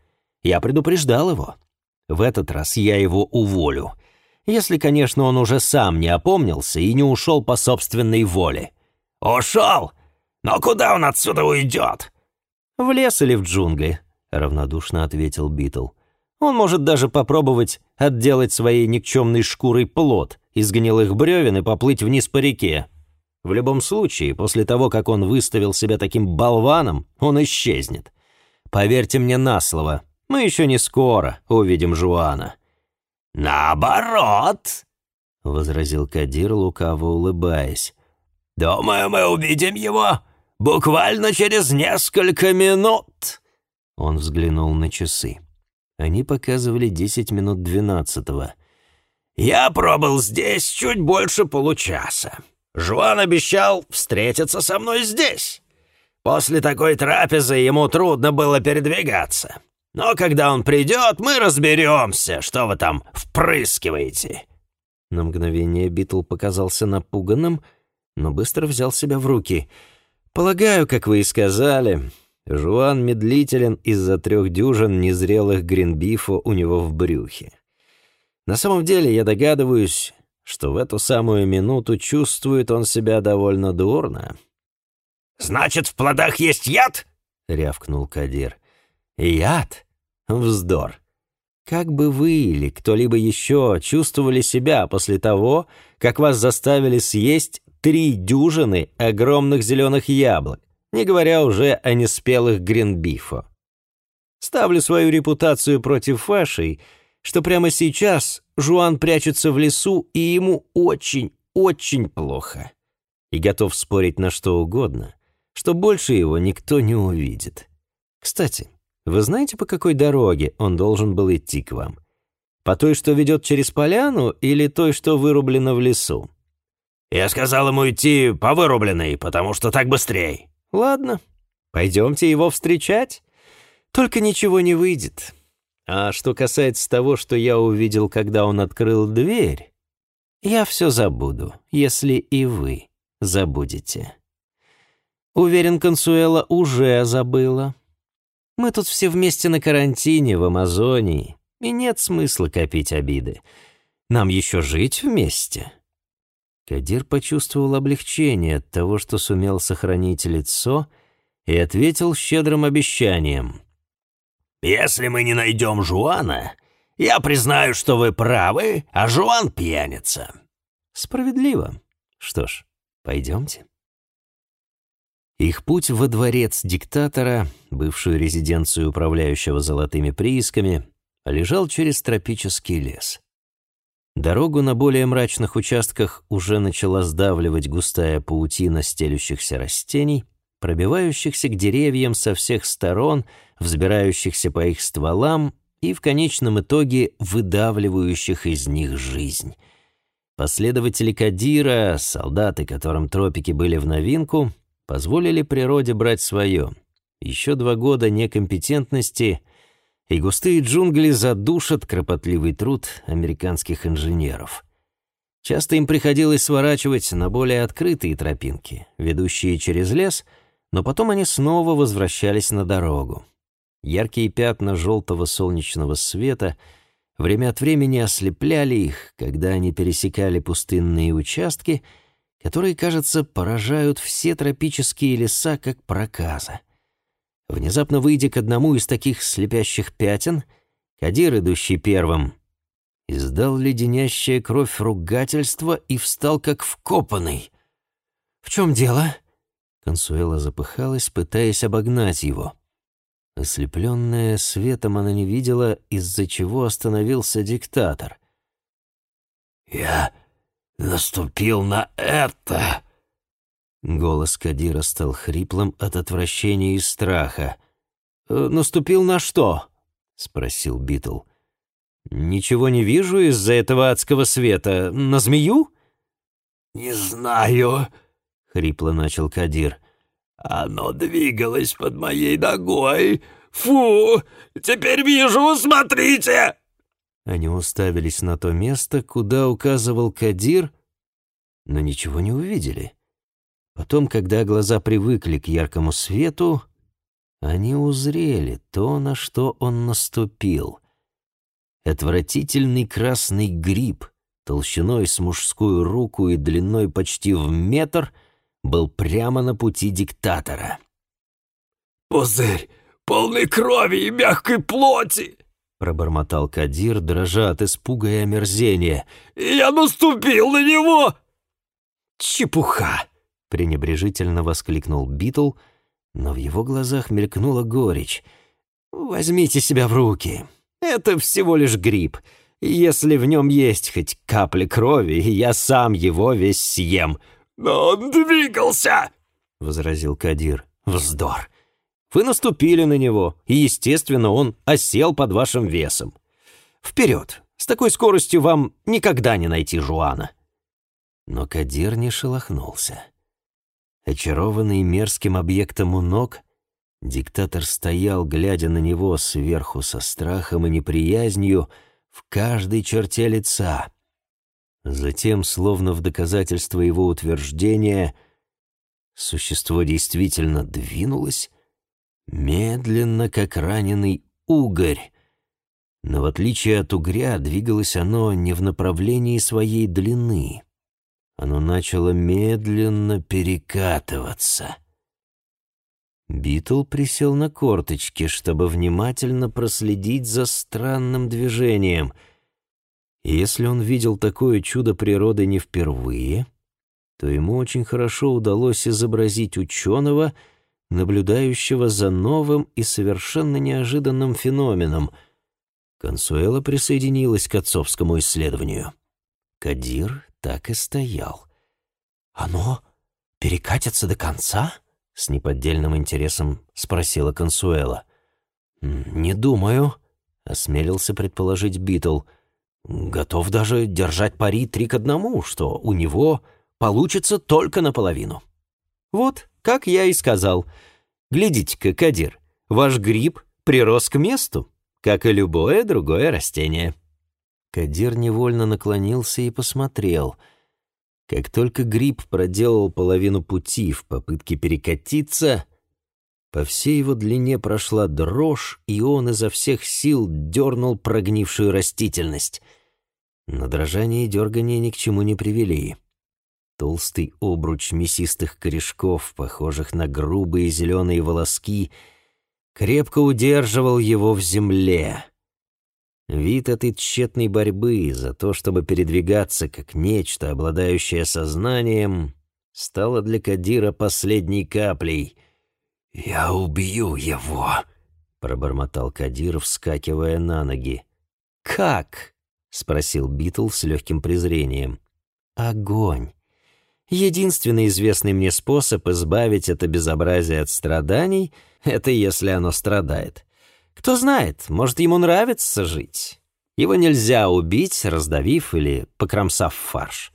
Speaker 1: Я предупреждал его. В этот раз я его уволю. Если, конечно, он уже сам не опомнился и не ушел по собственной воле.
Speaker 4: «Ушел? Но куда он отсюда уйдет?»
Speaker 1: «В лес или в джунгли», — равнодушно ответил Битл. Он может даже попробовать отделать своей никчемной шкурой плод из гнилых бревен и поплыть вниз по реке. В любом случае, после того, как он выставил себя таким болваном, он исчезнет. Поверьте мне на слово, мы еще не скоро увидим Жуана».
Speaker 4: «Наоборот», —
Speaker 1: возразил Кадир, лукаво улыбаясь.
Speaker 4: Думаю, мы увидим его буквально через несколько минут».
Speaker 1: Он взглянул на часы. Они показывали десять минут двенадцатого.
Speaker 4: «Я пробыл здесь чуть больше получаса. Жуан обещал встретиться со мной здесь. После такой трапезы ему трудно было передвигаться. Но когда он придет, мы разберемся, что вы там впрыскиваете».
Speaker 1: На мгновение Битл показался напуганным, но быстро взял себя в руки. «Полагаю, как вы и сказали, Жуан медлителен из-за трех дюжин незрелых гринбифа у него в брюхе. На самом деле я догадываюсь, что в эту самую минуту чувствует он себя довольно дурно.
Speaker 4: «Значит, в плодах есть яд?»
Speaker 1: — рявкнул Кадир. «Яд? Вздор. Как бы вы или кто-либо еще чувствовали себя после того, как вас заставили съесть три дюжины огромных зеленых яблок, не говоря уже о неспелых гринбифо. Ставлю свою репутацию против вашей, что прямо сейчас Жуан прячется в лесу, и ему очень, очень плохо. И готов спорить на что угодно, что больше его никто не увидит. Кстати, вы знаете, по какой дороге он должен был идти к вам? По той, что ведет через поляну, или той, что вырублена в лесу?
Speaker 4: Я сказал ему идти по вырубленной, потому что так быстрее.
Speaker 1: Ладно, пойдемте его встречать. Только ничего не выйдет. А что касается того, что я увидел, когда он открыл дверь, я все забуду, если и вы забудете. Уверен, Консуэла уже забыла. Мы тут все вместе на карантине в Амазонии, и нет смысла копить обиды. Нам еще жить вместе. Кадир почувствовал облегчение от того, что сумел сохранить лицо, и ответил щедрым обещанием.
Speaker 4: «Если мы не найдем Жуана, я признаю, что вы правы, а Жуан пьяница».
Speaker 1: «Справедливо. Что ж, пойдемте». Их путь во дворец диктатора, бывшую резиденцию управляющего золотыми приисками, лежал через тропический лес. Дорогу на более мрачных участках уже начала сдавливать густая паутина стелющихся растений, пробивающихся к деревьям со всех сторон, взбирающихся по их стволам и в конечном итоге выдавливающих из них жизнь. Последователи Кадира, солдаты, которым тропики были в новинку, позволили природе брать свое. Еще два года некомпетентности — и густые джунгли задушат кропотливый труд американских инженеров. Часто им приходилось сворачивать на более открытые тропинки, ведущие через лес, но потом они снова возвращались на дорогу. Яркие пятна желтого солнечного света время от времени ослепляли их, когда они пересекали пустынные участки, которые, кажется, поражают все тропические леса как проказа. Внезапно выйдя к одному из таких слепящих пятен, Кадир, идущий первым, издал леденящее кровь ругательство и встал как вкопанный. «В чем дело?» Консуэла запыхалась, пытаясь обогнать его. Ослепленная светом, она не видела, из-за чего остановился диктатор.
Speaker 4: «Я наступил на это!»
Speaker 1: Голос Кадира стал хриплым от отвращения и страха. «Э, «Наступил на что?» — спросил Битл. «Ничего не вижу из-за этого адского света. На змею?»
Speaker 4: «Не знаю», —
Speaker 1: хрипло начал Кадир.
Speaker 4: «Оно двигалось под моей ногой. Фу! Теперь вижу, смотрите!»
Speaker 1: Они уставились на то место, куда указывал Кадир, но ничего не увидели. Потом, когда глаза привыкли к яркому свету, они узрели то, на что он наступил. Отвратительный красный гриб, толщиной с мужскую руку и длиной почти в метр, был прямо на пути диктатора.
Speaker 4: «Пузырь, полный крови и мягкой плоти!» — пробормотал
Speaker 1: Кадир, дрожа от испуга и омерзения.
Speaker 4: «Я наступил на него!»
Speaker 1: «Чепуха!» пренебрежительно воскликнул Битл, но в его глазах мелькнула горечь. «Возьмите себя в руки. Это всего лишь гриб. Если в нем есть хоть капля крови, я сам его весь съем. «Но он двигался!» — возразил Кадир. «Вздор! Вы наступили на него, и, естественно, он осел под вашим весом. Вперед! С такой скоростью вам никогда не найти Жуана!» Но Кадир не шелохнулся. Очарованный мерзким объектом у ног, диктатор стоял, глядя на него сверху со страхом и неприязнью в каждой черте лица. Затем, словно в доказательство его утверждения, существо действительно двинулось, медленно, как раненый угорь. Но в отличие от угря, двигалось оно не в направлении своей длины. Оно начало медленно перекатываться. Битл присел на корточки, чтобы внимательно проследить за странным движением. Если он видел такое чудо природы не впервые, то ему очень хорошо удалось изобразить ученого, наблюдающего за новым и совершенно неожиданным феноменом. Консуэла присоединилась к отцовскому исследованию. Кадир так и стоял. «Оно перекатится до конца?» — с неподдельным интересом спросила Консуэла. «Не думаю», — осмелился предположить Битл. «Готов даже держать пари три к одному, что у него получится только наполовину». «Вот, как я и сказал. Глядите-ка, Кадир, ваш гриб прирос к месту, как и любое другое растение». Кадир невольно наклонился и посмотрел. Как только гриб проделал половину пути в попытке перекатиться, по всей его длине прошла дрожь, и он изо всех сил дернул прогнившую растительность. Но дрожание и дергание ни к чему не привели. Толстый обруч мясистых корешков, похожих на грубые зеленые волоски, крепко удерживал его в земле. Вид этой тщетной борьбы за то, чтобы передвигаться как нечто, обладающее сознанием, стало для Кадира последней каплей. «Я убью его!» — пробормотал Кадир, вскакивая на ноги. «Как?» — спросил Битл с легким презрением. «Огонь. Единственный известный мне способ избавить это безобразие от страданий — это если оно страдает. Кто знает, может, ему нравится жить. Его нельзя убить, раздавив или покромсав фарш.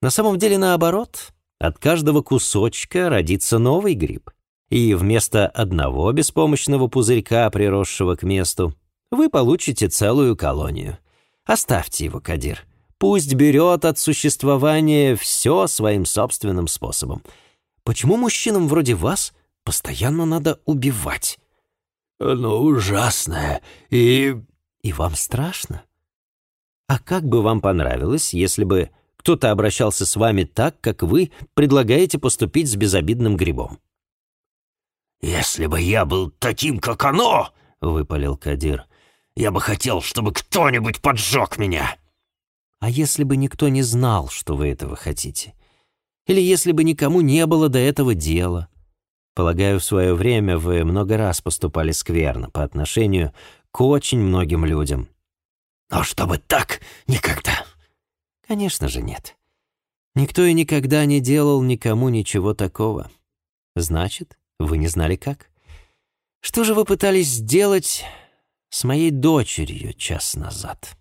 Speaker 1: На самом деле наоборот. От каждого кусочка родится новый гриб. И вместо одного беспомощного пузырька, приросшего к месту, вы получите целую колонию. Оставьте его, Кадир. Пусть берет от существования все своим собственным способом. Почему мужчинам вроде вас постоянно надо убивать? Оно ужасное и...
Speaker 5: И вам страшно? А как бы вам понравилось, если бы кто-то обращался с вами так, как вы предлагаете поступить с безобидным грибом?
Speaker 1: «Если бы я был таким, как оно!» — выпалил Кадир. «Я бы хотел, чтобы кто-нибудь поджег меня!»
Speaker 5: «А если бы никто не знал, что вы этого хотите? Или если бы никому не было до этого дела? Полагаю, в свое время вы много раз поступали скверно по отношению к очень многим людям.
Speaker 1: Но чтобы так никогда.
Speaker 5: Конечно же нет. Никто и никогда не делал никому ничего такого. Значит, вы не знали как? Что же вы пытались сделать с моей дочерью час назад?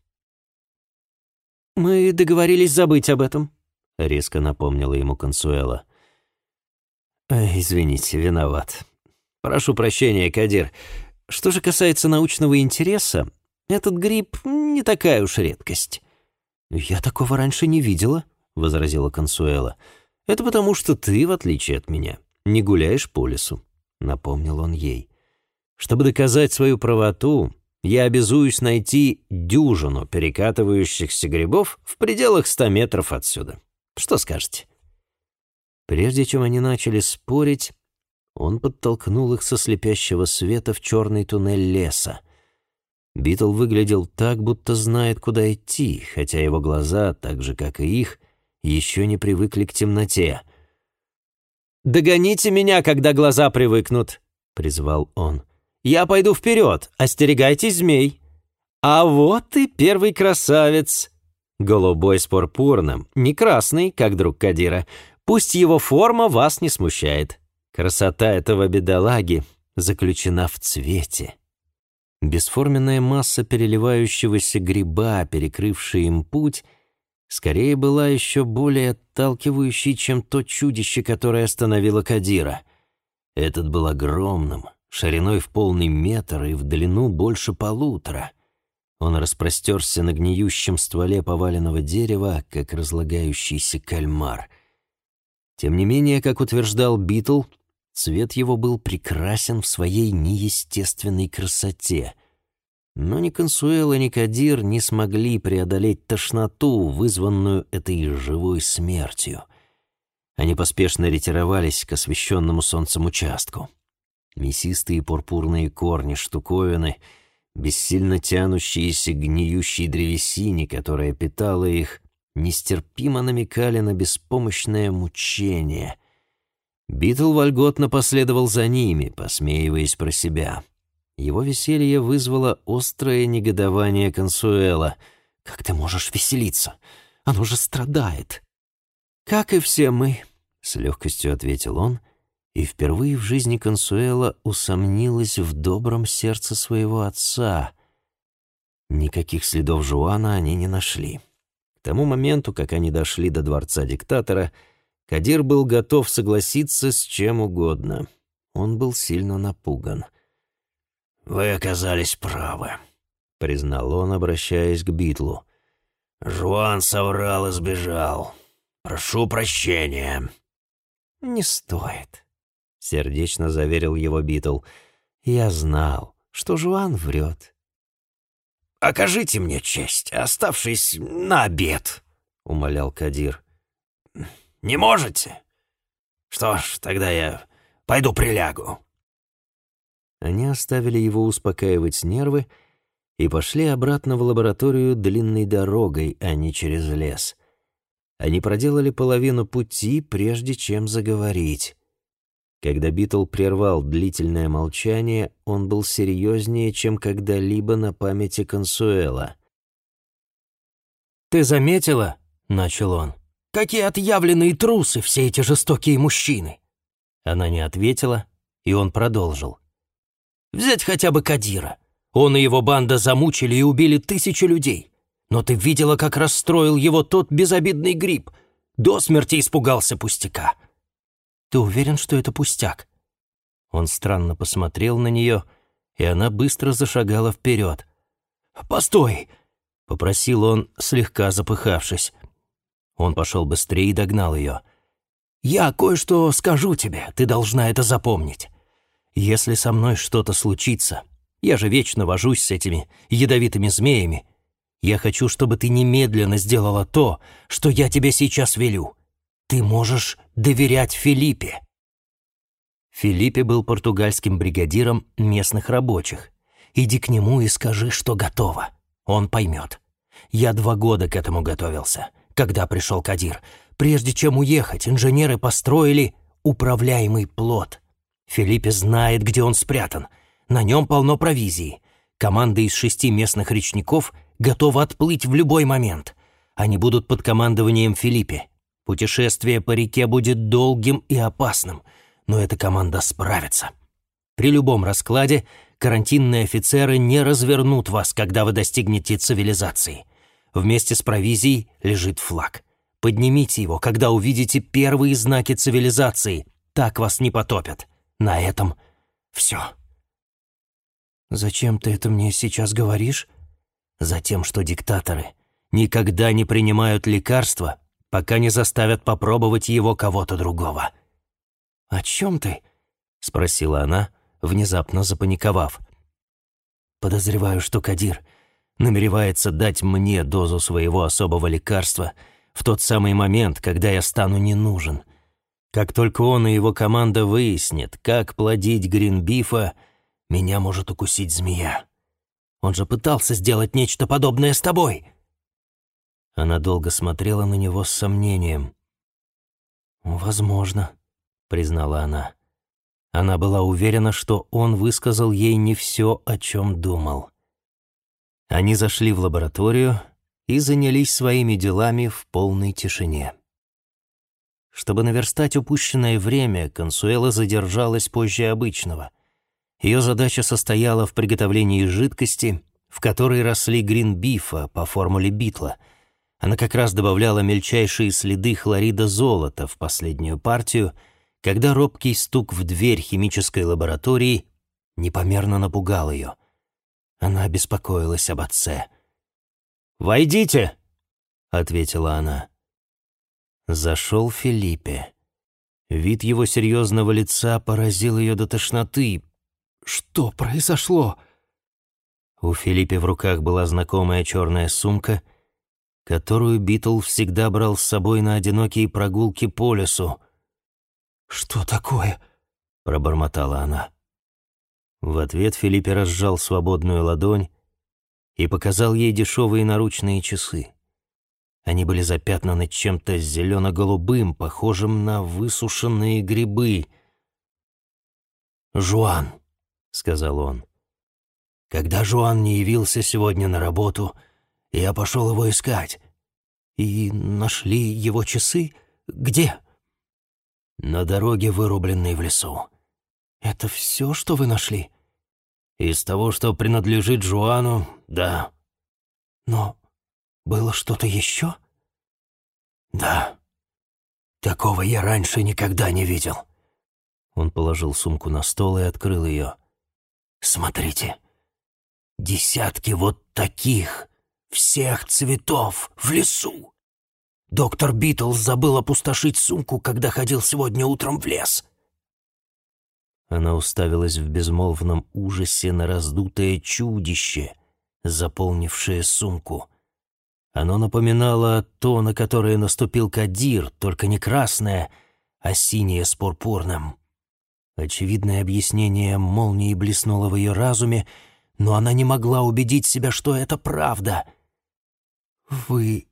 Speaker 5: Мы договорились забыть об этом, резко напомнила ему Консуэла. «Извините, виноват. Прошу прощения, Кадир. Что же касается научного интереса, этот гриб не такая уж редкость». «Я такого раньше не видела», — возразила Консуэла. «Это потому, что ты, в отличие от меня, не гуляешь по лесу», — напомнил он ей. «Чтобы доказать свою правоту, я обязуюсь найти дюжину перекатывающихся грибов в пределах ста метров отсюда. Что скажете?» Прежде чем они начали спорить, он подтолкнул их со слепящего света в черный туннель леса. Битл выглядел так, будто знает, куда идти, хотя его глаза, так же, как и их, еще не привыкли к темноте. «Догоните меня, когда глаза привыкнут», — призвал он. «Я пойду вперед, остерегайтесь змей». «А вот и первый красавец!» Голубой с пурпурным, не красный, как друг Кадира,
Speaker 1: Пусть его форма вас не смущает. Красота этого бедолаги заключена в цвете. Бесформенная масса переливающегося гриба, перекрывшая им путь, скорее была еще более отталкивающей, чем то чудище, которое остановило Кадира. Этот был огромным, шириной в полный метр и в длину больше полутора. Он распростерся на гниющем стволе поваленного дерева, как разлагающийся кальмар. Тем не менее, как утверждал Битл, цвет его был прекрасен в своей неестественной красоте. Но ни Консуэла, ни Кадир не смогли преодолеть тошноту, вызванную этой живой смертью. Они поспешно ретировались к освещенному солнцем участку. Мясистые пурпурные корни штуковины — бессильно тянущиеся гниющей древесине, которая питала их, нестерпимо намекали на беспомощное мучение. Битл вольготно последовал за ними, посмеиваясь про себя. Его веселье вызвало острое негодование Консуэла. «Как ты можешь веселиться? Оно же страдает!» «Как и все мы», — с легкостью ответил он, и впервые в жизни Консуэла усомнилась в добром сердце своего отца. Никаких следов Жуана они не нашли. К тому моменту, как они дошли до дворца диктатора, Кадир был готов согласиться с чем угодно. Он был сильно напуган. «Вы оказались правы», — признал он, обращаясь к Битлу. «Жуан соврал и сбежал. Прошу прощения». «Не стоит», — сердечно заверил его Битл. «Я знал, что Жуан врет». «Окажите мне честь, оставшись на обед», — умолял Кадир. «Не можете? Что ж, тогда я пойду прилягу». Они оставили его успокаивать нервы и пошли обратно в лабораторию длинной дорогой, а не через лес. Они проделали половину пути, прежде чем заговорить. Когда Битл прервал длительное молчание, он был серьезнее, чем когда-либо на памяти Консуэла. «Ты заметила?» — начал он. «Какие отъявленные трусы все эти жестокие мужчины!» Она не ответила, и он продолжил. «Взять хотя бы Кадира. Он и его банда замучили и убили тысячи людей. Но ты видела, как расстроил его тот безобидный гриб. До смерти испугался пустяка. Ты уверен, что это пустяк?» Он странно посмотрел на нее, и она быстро зашагала вперед. «Постой!» — попросил он, слегка запыхавшись. Он пошел быстрее и догнал ее. «Я кое-что скажу тебе, ты должна это запомнить. Если со мной что-то случится, я же вечно вожусь с этими ядовитыми змеями, я хочу, чтобы ты немедленно сделала то, что я тебе сейчас велю. Ты можешь доверять Филиппе». Филиппе был португальским бригадиром местных рабочих. «Иди к нему и скажи, что готово. Он поймет. Я два года к этому готовился, когда пришел Кадир. Прежде чем уехать, инженеры построили управляемый плод. Филиппе знает, где он спрятан. На нем полно провизии. Команда из шести местных речников готова отплыть в любой момент. Они будут под командованием Филиппе. Путешествие по реке будет долгим и опасным, но эта команда справится. При любом раскладе карантинные офицеры не развернут вас, когда вы достигнете цивилизации. Вместе с провизией лежит флаг. Поднимите его, когда увидите первые знаки цивилизации. Так вас не потопят. На этом все. «Зачем ты это мне сейчас говоришь?» «Затем, что диктаторы никогда не принимают лекарства, пока не заставят попробовать его кого-то другого». «О чем ты?» — спросила она, внезапно запаниковав. «Подозреваю, что Кадир намеревается дать мне дозу своего особого лекарства в тот самый момент, когда я стану не нужен. Как только он и его команда выяснят, как плодить гринбифа, меня может укусить змея. Он же пытался сделать нечто подобное с тобой». Она долго смотрела на него с сомнением. «Возможно», — признала она. Она была уверена, что он высказал ей не все, о чем думал. Они зашли в лабораторию и занялись своими делами в полной тишине. Чтобы наверстать упущенное время, Консуэла задержалась позже обычного. Ее задача состояла в приготовлении жидкости, в которой росли гринбифа по формуле Битла. Она как раз добавляла мельчайшие следы хлорида золота в последнюю партию, когда робкий стук в дверь химической лаборатории непомерно напугал ее. Она беспокоилась об отце. «Войдите!» — ответила она. Зашел Филиппе. Вид его серьезного лица поразил ее до тошноты. «Что произошло?» У Филиппе в руках была знакомая черная сумка, которую Битл всегда брал с собой на одинокие прогулки по лесу. «Что такое?» — пробормотала она. В ответ Филиппе разжал свободную ладонь и показал ей дешевые наручные часы. Они были запятнаны чем-то зелено-голубым, похожим на высушенные грибы. «Жуан», — сказал он. «Когда Жуан не явился сегодня на работу, я пошел его искать. И нашли его часы? Где?» «На дороге, вырубленной в лесу». «Это все, что вы нашли?» «Из того, что принадлежит Жуану, да». «Но было что-то еще?» «Да. Такого я раньше никогда не видел». Он положил сумку на стол и открыл ее. «Смотрите, десятки вот таких, всех цветов, в лесу. Доктор Битлз забыл опустошить сумку, когда ходил сегодня утром в лес». Она уставилась в безмолвном ужасе на раздутое чудище, заполнившее сумку. Оно напоминало то, на которое наступил Кадир, только не красное, а синее с пурпурным. Очевидное объяснение молнии блеснуло в ее разуме, но она не могла убедить себя, что это правда. «Вы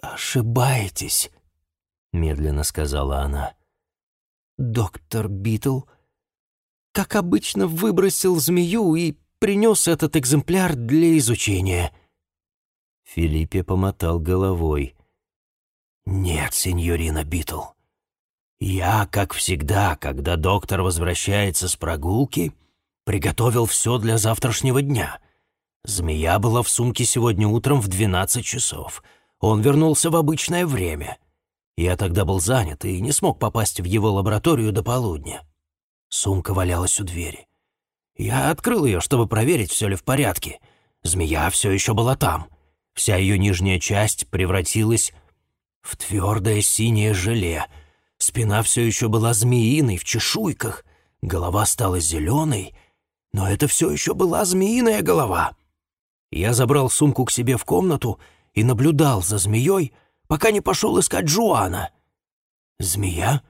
Speaker 1: ошибаетесь», — медленно сказала она. «Доктор Битл как обычно, выбросил змею и принес этот экземпляр для изучения». Филиппе помотал головой. «Нет, сеньорина Битл. Я, как всегда, когда доктор возвращается с прогулки, приготовил все для завтрашнего дня. Змея была в сумке сегодня утром в двенадцать часов. Он вернулся в обычное время. Я тогда был занят и не смог попасть в его лабораторию до полудня. Сумка валялась у двери. Я открыл ее, чтобы проверить, все ли в порядке. Змея все еще была там. Вся ее нижняя часть превратилась в твердое синее желе. Спина все еще была змеиной, в чешуйках. Голова стала зеленой, но это все еще была змеиная голова. Я забрал сумку к себе в комнату и наблюдал за змеей, пока не пошел искать Джоана. Змея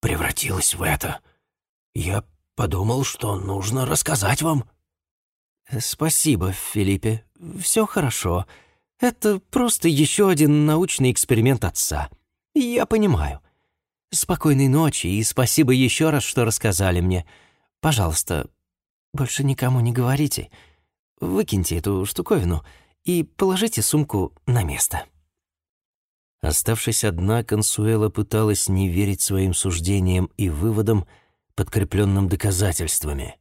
Speaker 1: превратилась в это — я подумал, что нужно рассказать вам». «Спасибо, Филиппе. Все хорошо. Это просто еще один научный эксперимент отца. Я понимаю. Спокойной ночи и спасибо еще раз, что рассказали мне. Пожалуйста, больше никому не говорите. Выкиньте эту штуковину и положите сумку на место». Оставшись одна, Консуэла пыталась не верить своим суждениям и выводам, подкрепленным доказательствами.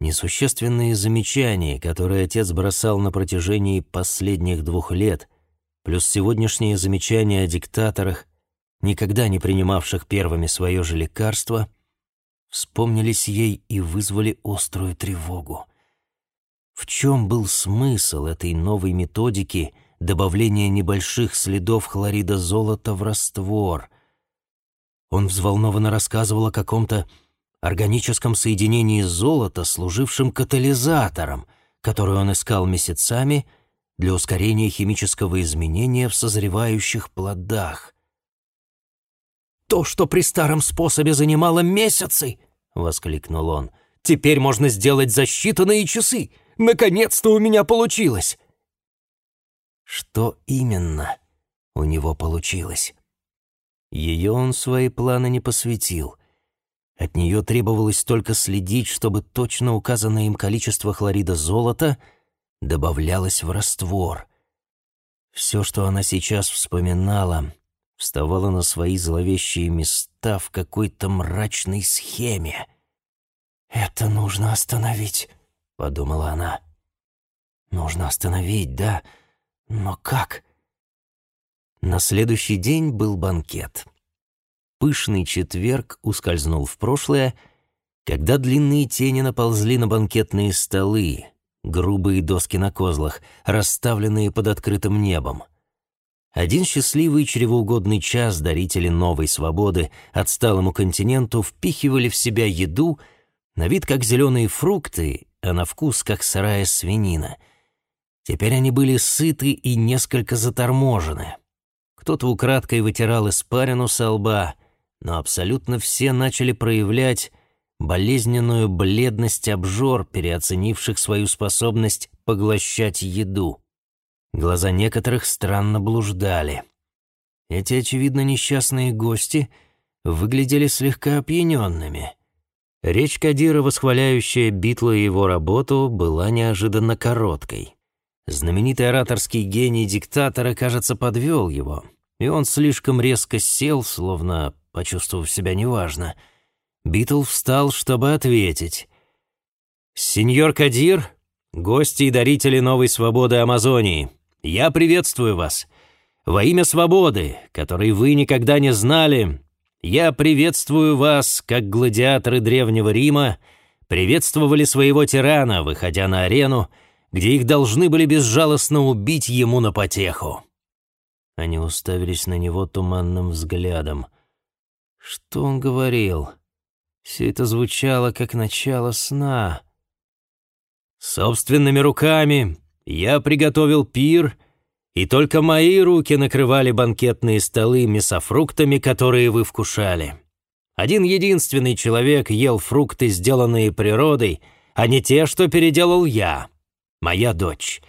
Speaker 1: Несущественные замечания, которые отец бросал на протяжении последних двух лет, плюс сегодняшние замечания о диктаторах, никогда не принимавших первыми свое же лекарство, вспомнились ей и вызвали острую тревогу. В чем был смысл этой новой методики добавления небольших следов хлорида золота в раствор? Он взволнованно рассказывал о каком-то органическом соединении золота, служившем катализатором, который он искал месяцами для ускорения химического изменения в созревающих плодах. «То, что при старом способе занимало месяцы!» — воскликнул он. «Теперь можно сделать за считанные часы! Наконец-то у меня получилось!» Что именно у него получилось? Ее он свои планы не посвятил — от нее требовалось только следить, чтобы точно указанное им количество хлорида золота добавлялось в раствор. Все, что она сейчас вспоминала, вставала на свои зловещие места в какой-то мрачной схеме. «Это нужно остановить», — подумала она. «Нужно остановить, да? Но как?» На следующий день был банкет. Пышный четверг ускользнул в прошлое, когда длинные тени наползли на банкетные столы, грубые доски на козлах, расставленные под открытым небом. Один счастливый чревоугодный час дарители новой свободы отсталому континенту впихивали в себя еду, на вид как зеленые фрукты, а на вкус как сырая свинина. Теперь они были сыты и несколько заторможены. Кто-то украдкой вытирал испарину со лба, но абсолютно все начали проявлять болезненную бледность обжор, переоценивших свою способность поглощать еду. Глаза некоторых странно блуждали. Эти, очевидно, несчастные гости выглядели слегка опьяненными. Речь Кадира, восхваляющая Битла и его работу, была неожиданно короткой. Знаменитый ораторский гений диктатора, кажется, подвел его — и он слишком резко сел, словно почувствовав себя неважно. Битл встал, чтобы ответить. «Сеньор Кадир, гости и дарители новой свободы Амазонии, я приветствую вас. Во имя свободы, которой вы никогда не знали, я приветствую вас, как гладиаторы Древнего Рима приветствовали своего тирана, выходя на арену, где их должны были безжалостно убить ему на потеху. Они уставились на него туманным взглядом. Что он говорил? Все это звучало, как начало сна. «Собственными руками я приготовил пир, и только мои руки накрывали банкетные столы мясофруктами, которые вы вкушали. Один единственный человек ел фрукты, сделанные природой, а не те, что переделал я, моя дочь.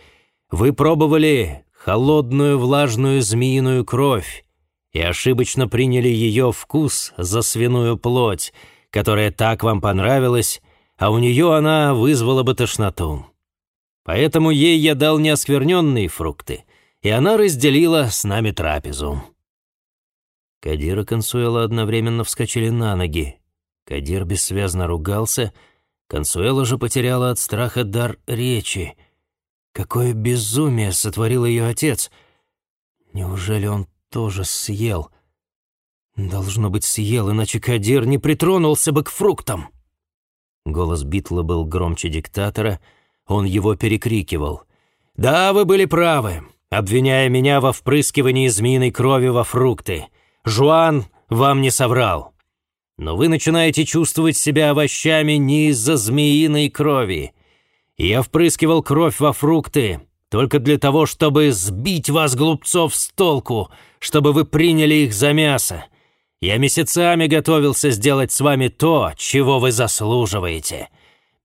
Speaker 1: Вы пробовали холодную влажную змеиную кровь и ошибочно приняли ее вкус за свиную плоть, которая так вам понравилась, а у нее она вызвала бы тошноту. Поэтому ей я дал неоскверненные фрукты, и она разделила с нами трапезу». Кадир и Консуэла одновременно вскочили на ноги. Кадир бессвязно ругался, Консуэла же потеряла от страха дар речи — Какое безумие сотворил ее отец! Неужели он тоже съел? Должно быть, съел, иначе Кадир не притронулся бы к фруктам. Голос Битла был громче диктатора, он его перекрикивал. «Да, вы были правы, обвиняя меня во впрыскивании змеиной крови во фрукты. Жуан вам не соврал. Но вы начинаете чувствовать себя овощами не из-за змеиной крови, я впрыскивал кровь во фрукты только для того, чтобы сбить вас, глупцов, с толку, чтобы вы приняли их за мясо. Я месяцами готовился сделать с вами то, чего вы заслуживаете.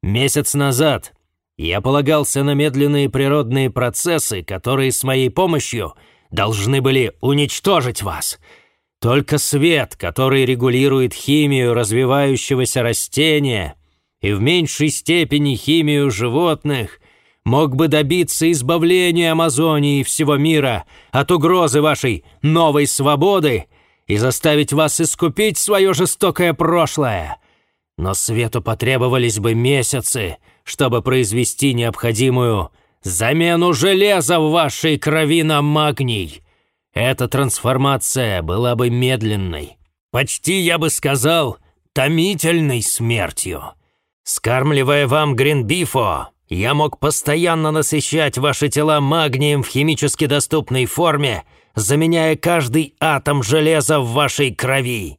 Speaker 1: Месяц назад я полагался на медленные природные процессы, которые с моей помощью должны были уничтожить вас. Только свет, который регулирует химию развивающегося растения — и в меньшей степени химию животных, мог бы добиться избавления Амазонии и всего мира от угрозы вашей новой свободы и заставить вас искупить свое жестокое прошлое. Но свету потребовались бы месяцы, чтобы произвести необходимую замену железа в вашей крови на магний. Эта трансформация была бы медленной, почти, я бы сказал, томительной смертью. Скармливая вам гринбифо, я мог постоянно насыщать ваши тела магнием в химически доступной форме, заменяя каждый атом железа в вашей крови.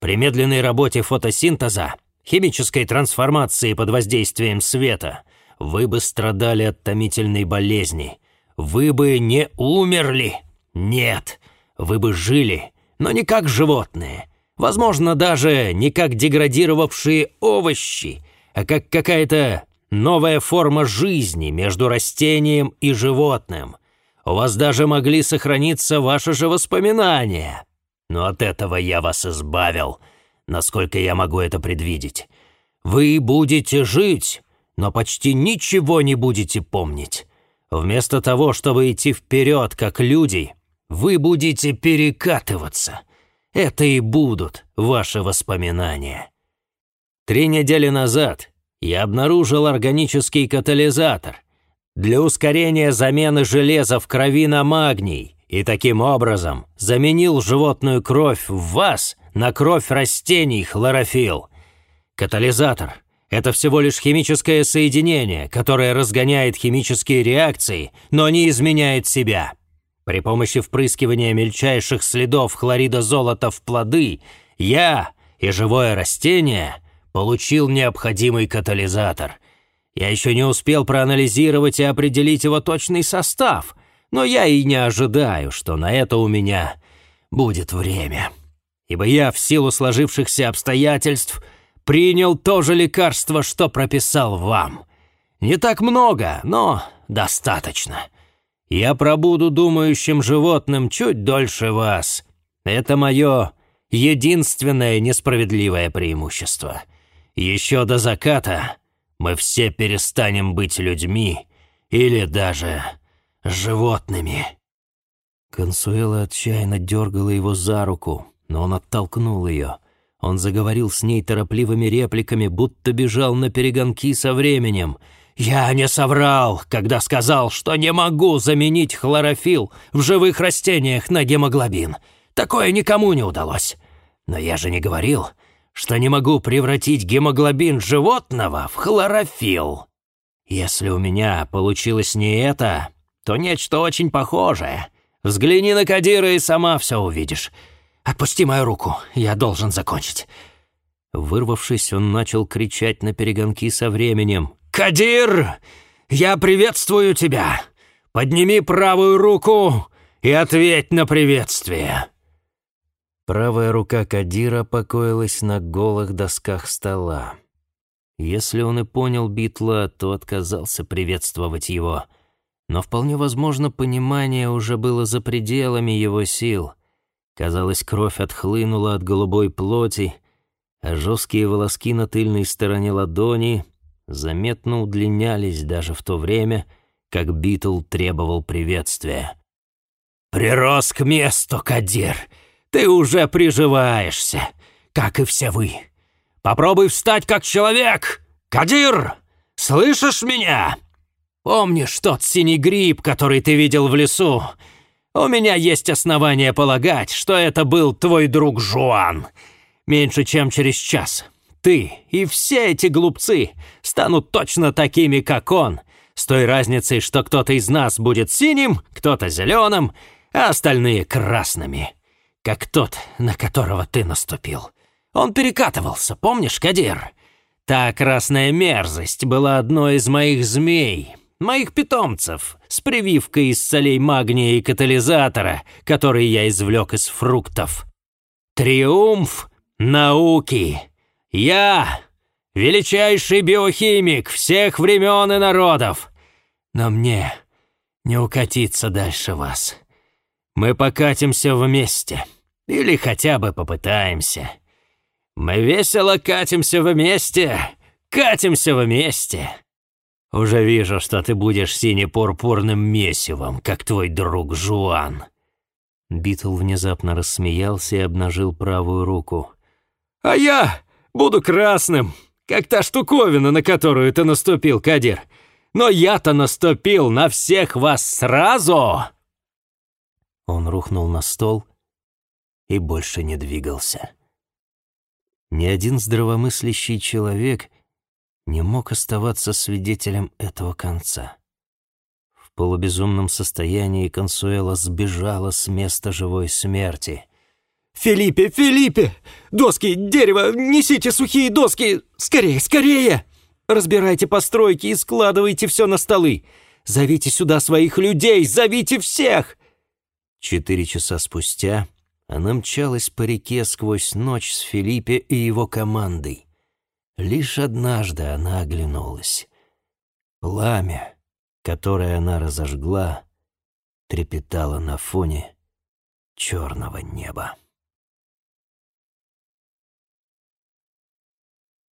Speaker 1: При медленной работе фотосинтеза, химической трансформации под воздействием света, вы бы страдали от томительной болезни. Вы бы не умерли. Нет, вы бы жили, но не как животные. Возможно, даже не как деградировавшие овощи, а как какая-то новая форма жизни между растением и животным. У вас даже могли сохраниться ваши же воспоминания. Но от этого я вас избавил, насколько я могу это предвидеть. Вы будете жить, но почти ничего не будете помнить. Вместо того, чтобы идти вперед, как люди,
Speaker 4: вы будете перекатываться. Это и будут ваши воспоминания. Три недели назад я обнаружил органический катализатор для ускорения замены железа в крови на магний и таким образом заменил животную кровь в вас на кровь растений хлорофилл. Катализатор – это всего лишь химическое соединение, которое разгоняет химические реакции, но не изменяет себя. При помощи впрыскивания мельчайших следов хлорида золота в плоды я и живое растение получил необходимый катализатор. Я еще не успел проанализировать и определить его точный состав, но я и не ожидаю, что на это у меня будет время. Ибо я в силу сложившихся обстоятельств – принял то же лекарство, что прописал вам. Не так много, но достаточно. Я пробуду думающим животным чуть дольше вас. Это мое единственное несправедливое преимущество. Еще до заката мы все перестанем быть людьми или даже животными».
Speaker 1: Консуэла отчаянно дергала его за руку, но он оттолкнул ее. Он заговорил с ней торопливыми репликами, будто бежал на перегонки со временем. «Я не соврал, когда сказал, что не могу заменить хлорофилл в живых растениях на гемоглобин. Такое никому не удалось. Но я же не говорил, что не могу превратить гемоглобин животного в хлорофилл. Если у меня получилось не это, то нечто очень похожее. Взгляни на Кадира и сама все увидишь». «Отпусти мою руку, я должен закончить». Вырвавшись, он начал кричать на перегонки со временем. «Кадир, я приветствую тебя! Подними правую руку и ответь на приветствие!» Правая рука Кадира покоилась на голых досках стола. Если он и понял Битла, то отказался приветствовать его. Но вполне возможно, понимание уже было за пределами его сил — Казалось, кровь отхлынула от голубой плоти, а жесткие волоски на тыльной стороне ладони заметно удлинялись даже в то время, как Битл требовал приветствия. «Прирос к месту, Кадир! Ты уже приживаешься, как и все вы! Попробуй встать как человек! Кадир! Слышишь меня? Помнишь тот синий гриб, который ты видел в лесу?» У меня есть основания полагать, что это был твой друг Жуан. Меньше чем через час. Ты и все эти глупцы станут точно такими, как он, с той разницей, что кто-то из нас будет синим, кто-то зеленым, а остальные красными, как тот, на которого ты наступил. Он перекатывался, помнишь, Кадир? Та красная мерзость была одной из моих змей, моих питомцев, с прививкой из солей магния и катализатора, который я извлек из фруктов. Триумф науки. Я — величайший биохимик всех времен и народов. Но мне не укатиться дальше вас. Мы покатимся вместе. Или хотя бы попытаемся. Мы весело катимся вместе, катимся вместе. Уже вижу, что ты будешь сине-пурпурным месивом, как твой друг Жуан». Битл внезапно рассмеялся и обнажил правую руку. «А я буду красным, как та штуковина, на которую ты наступил, Кадир. Но я-то наступил на всех вас сразу!» Он рухнул на стол и больше не двигался. Ни один здравомыслящий человек не мог оставаться свидетелем этого конца. В полубезумном состоянии Консуэла сбежала с места живой смерти. «Филиппе, Филиппе! Доски, дерево, несите сухие доски! Скорее, скорее! Разбирайте постройки и складывайте все на столы! Зовите сюда своих людей, зовите всех!» Четыре часа спустя она мчалась по реке сквозь ночь с Филиппе и его командой. Лишь однажды она оглянулась. Пламя, которое она разожгла, трепетало на фоне черного неба.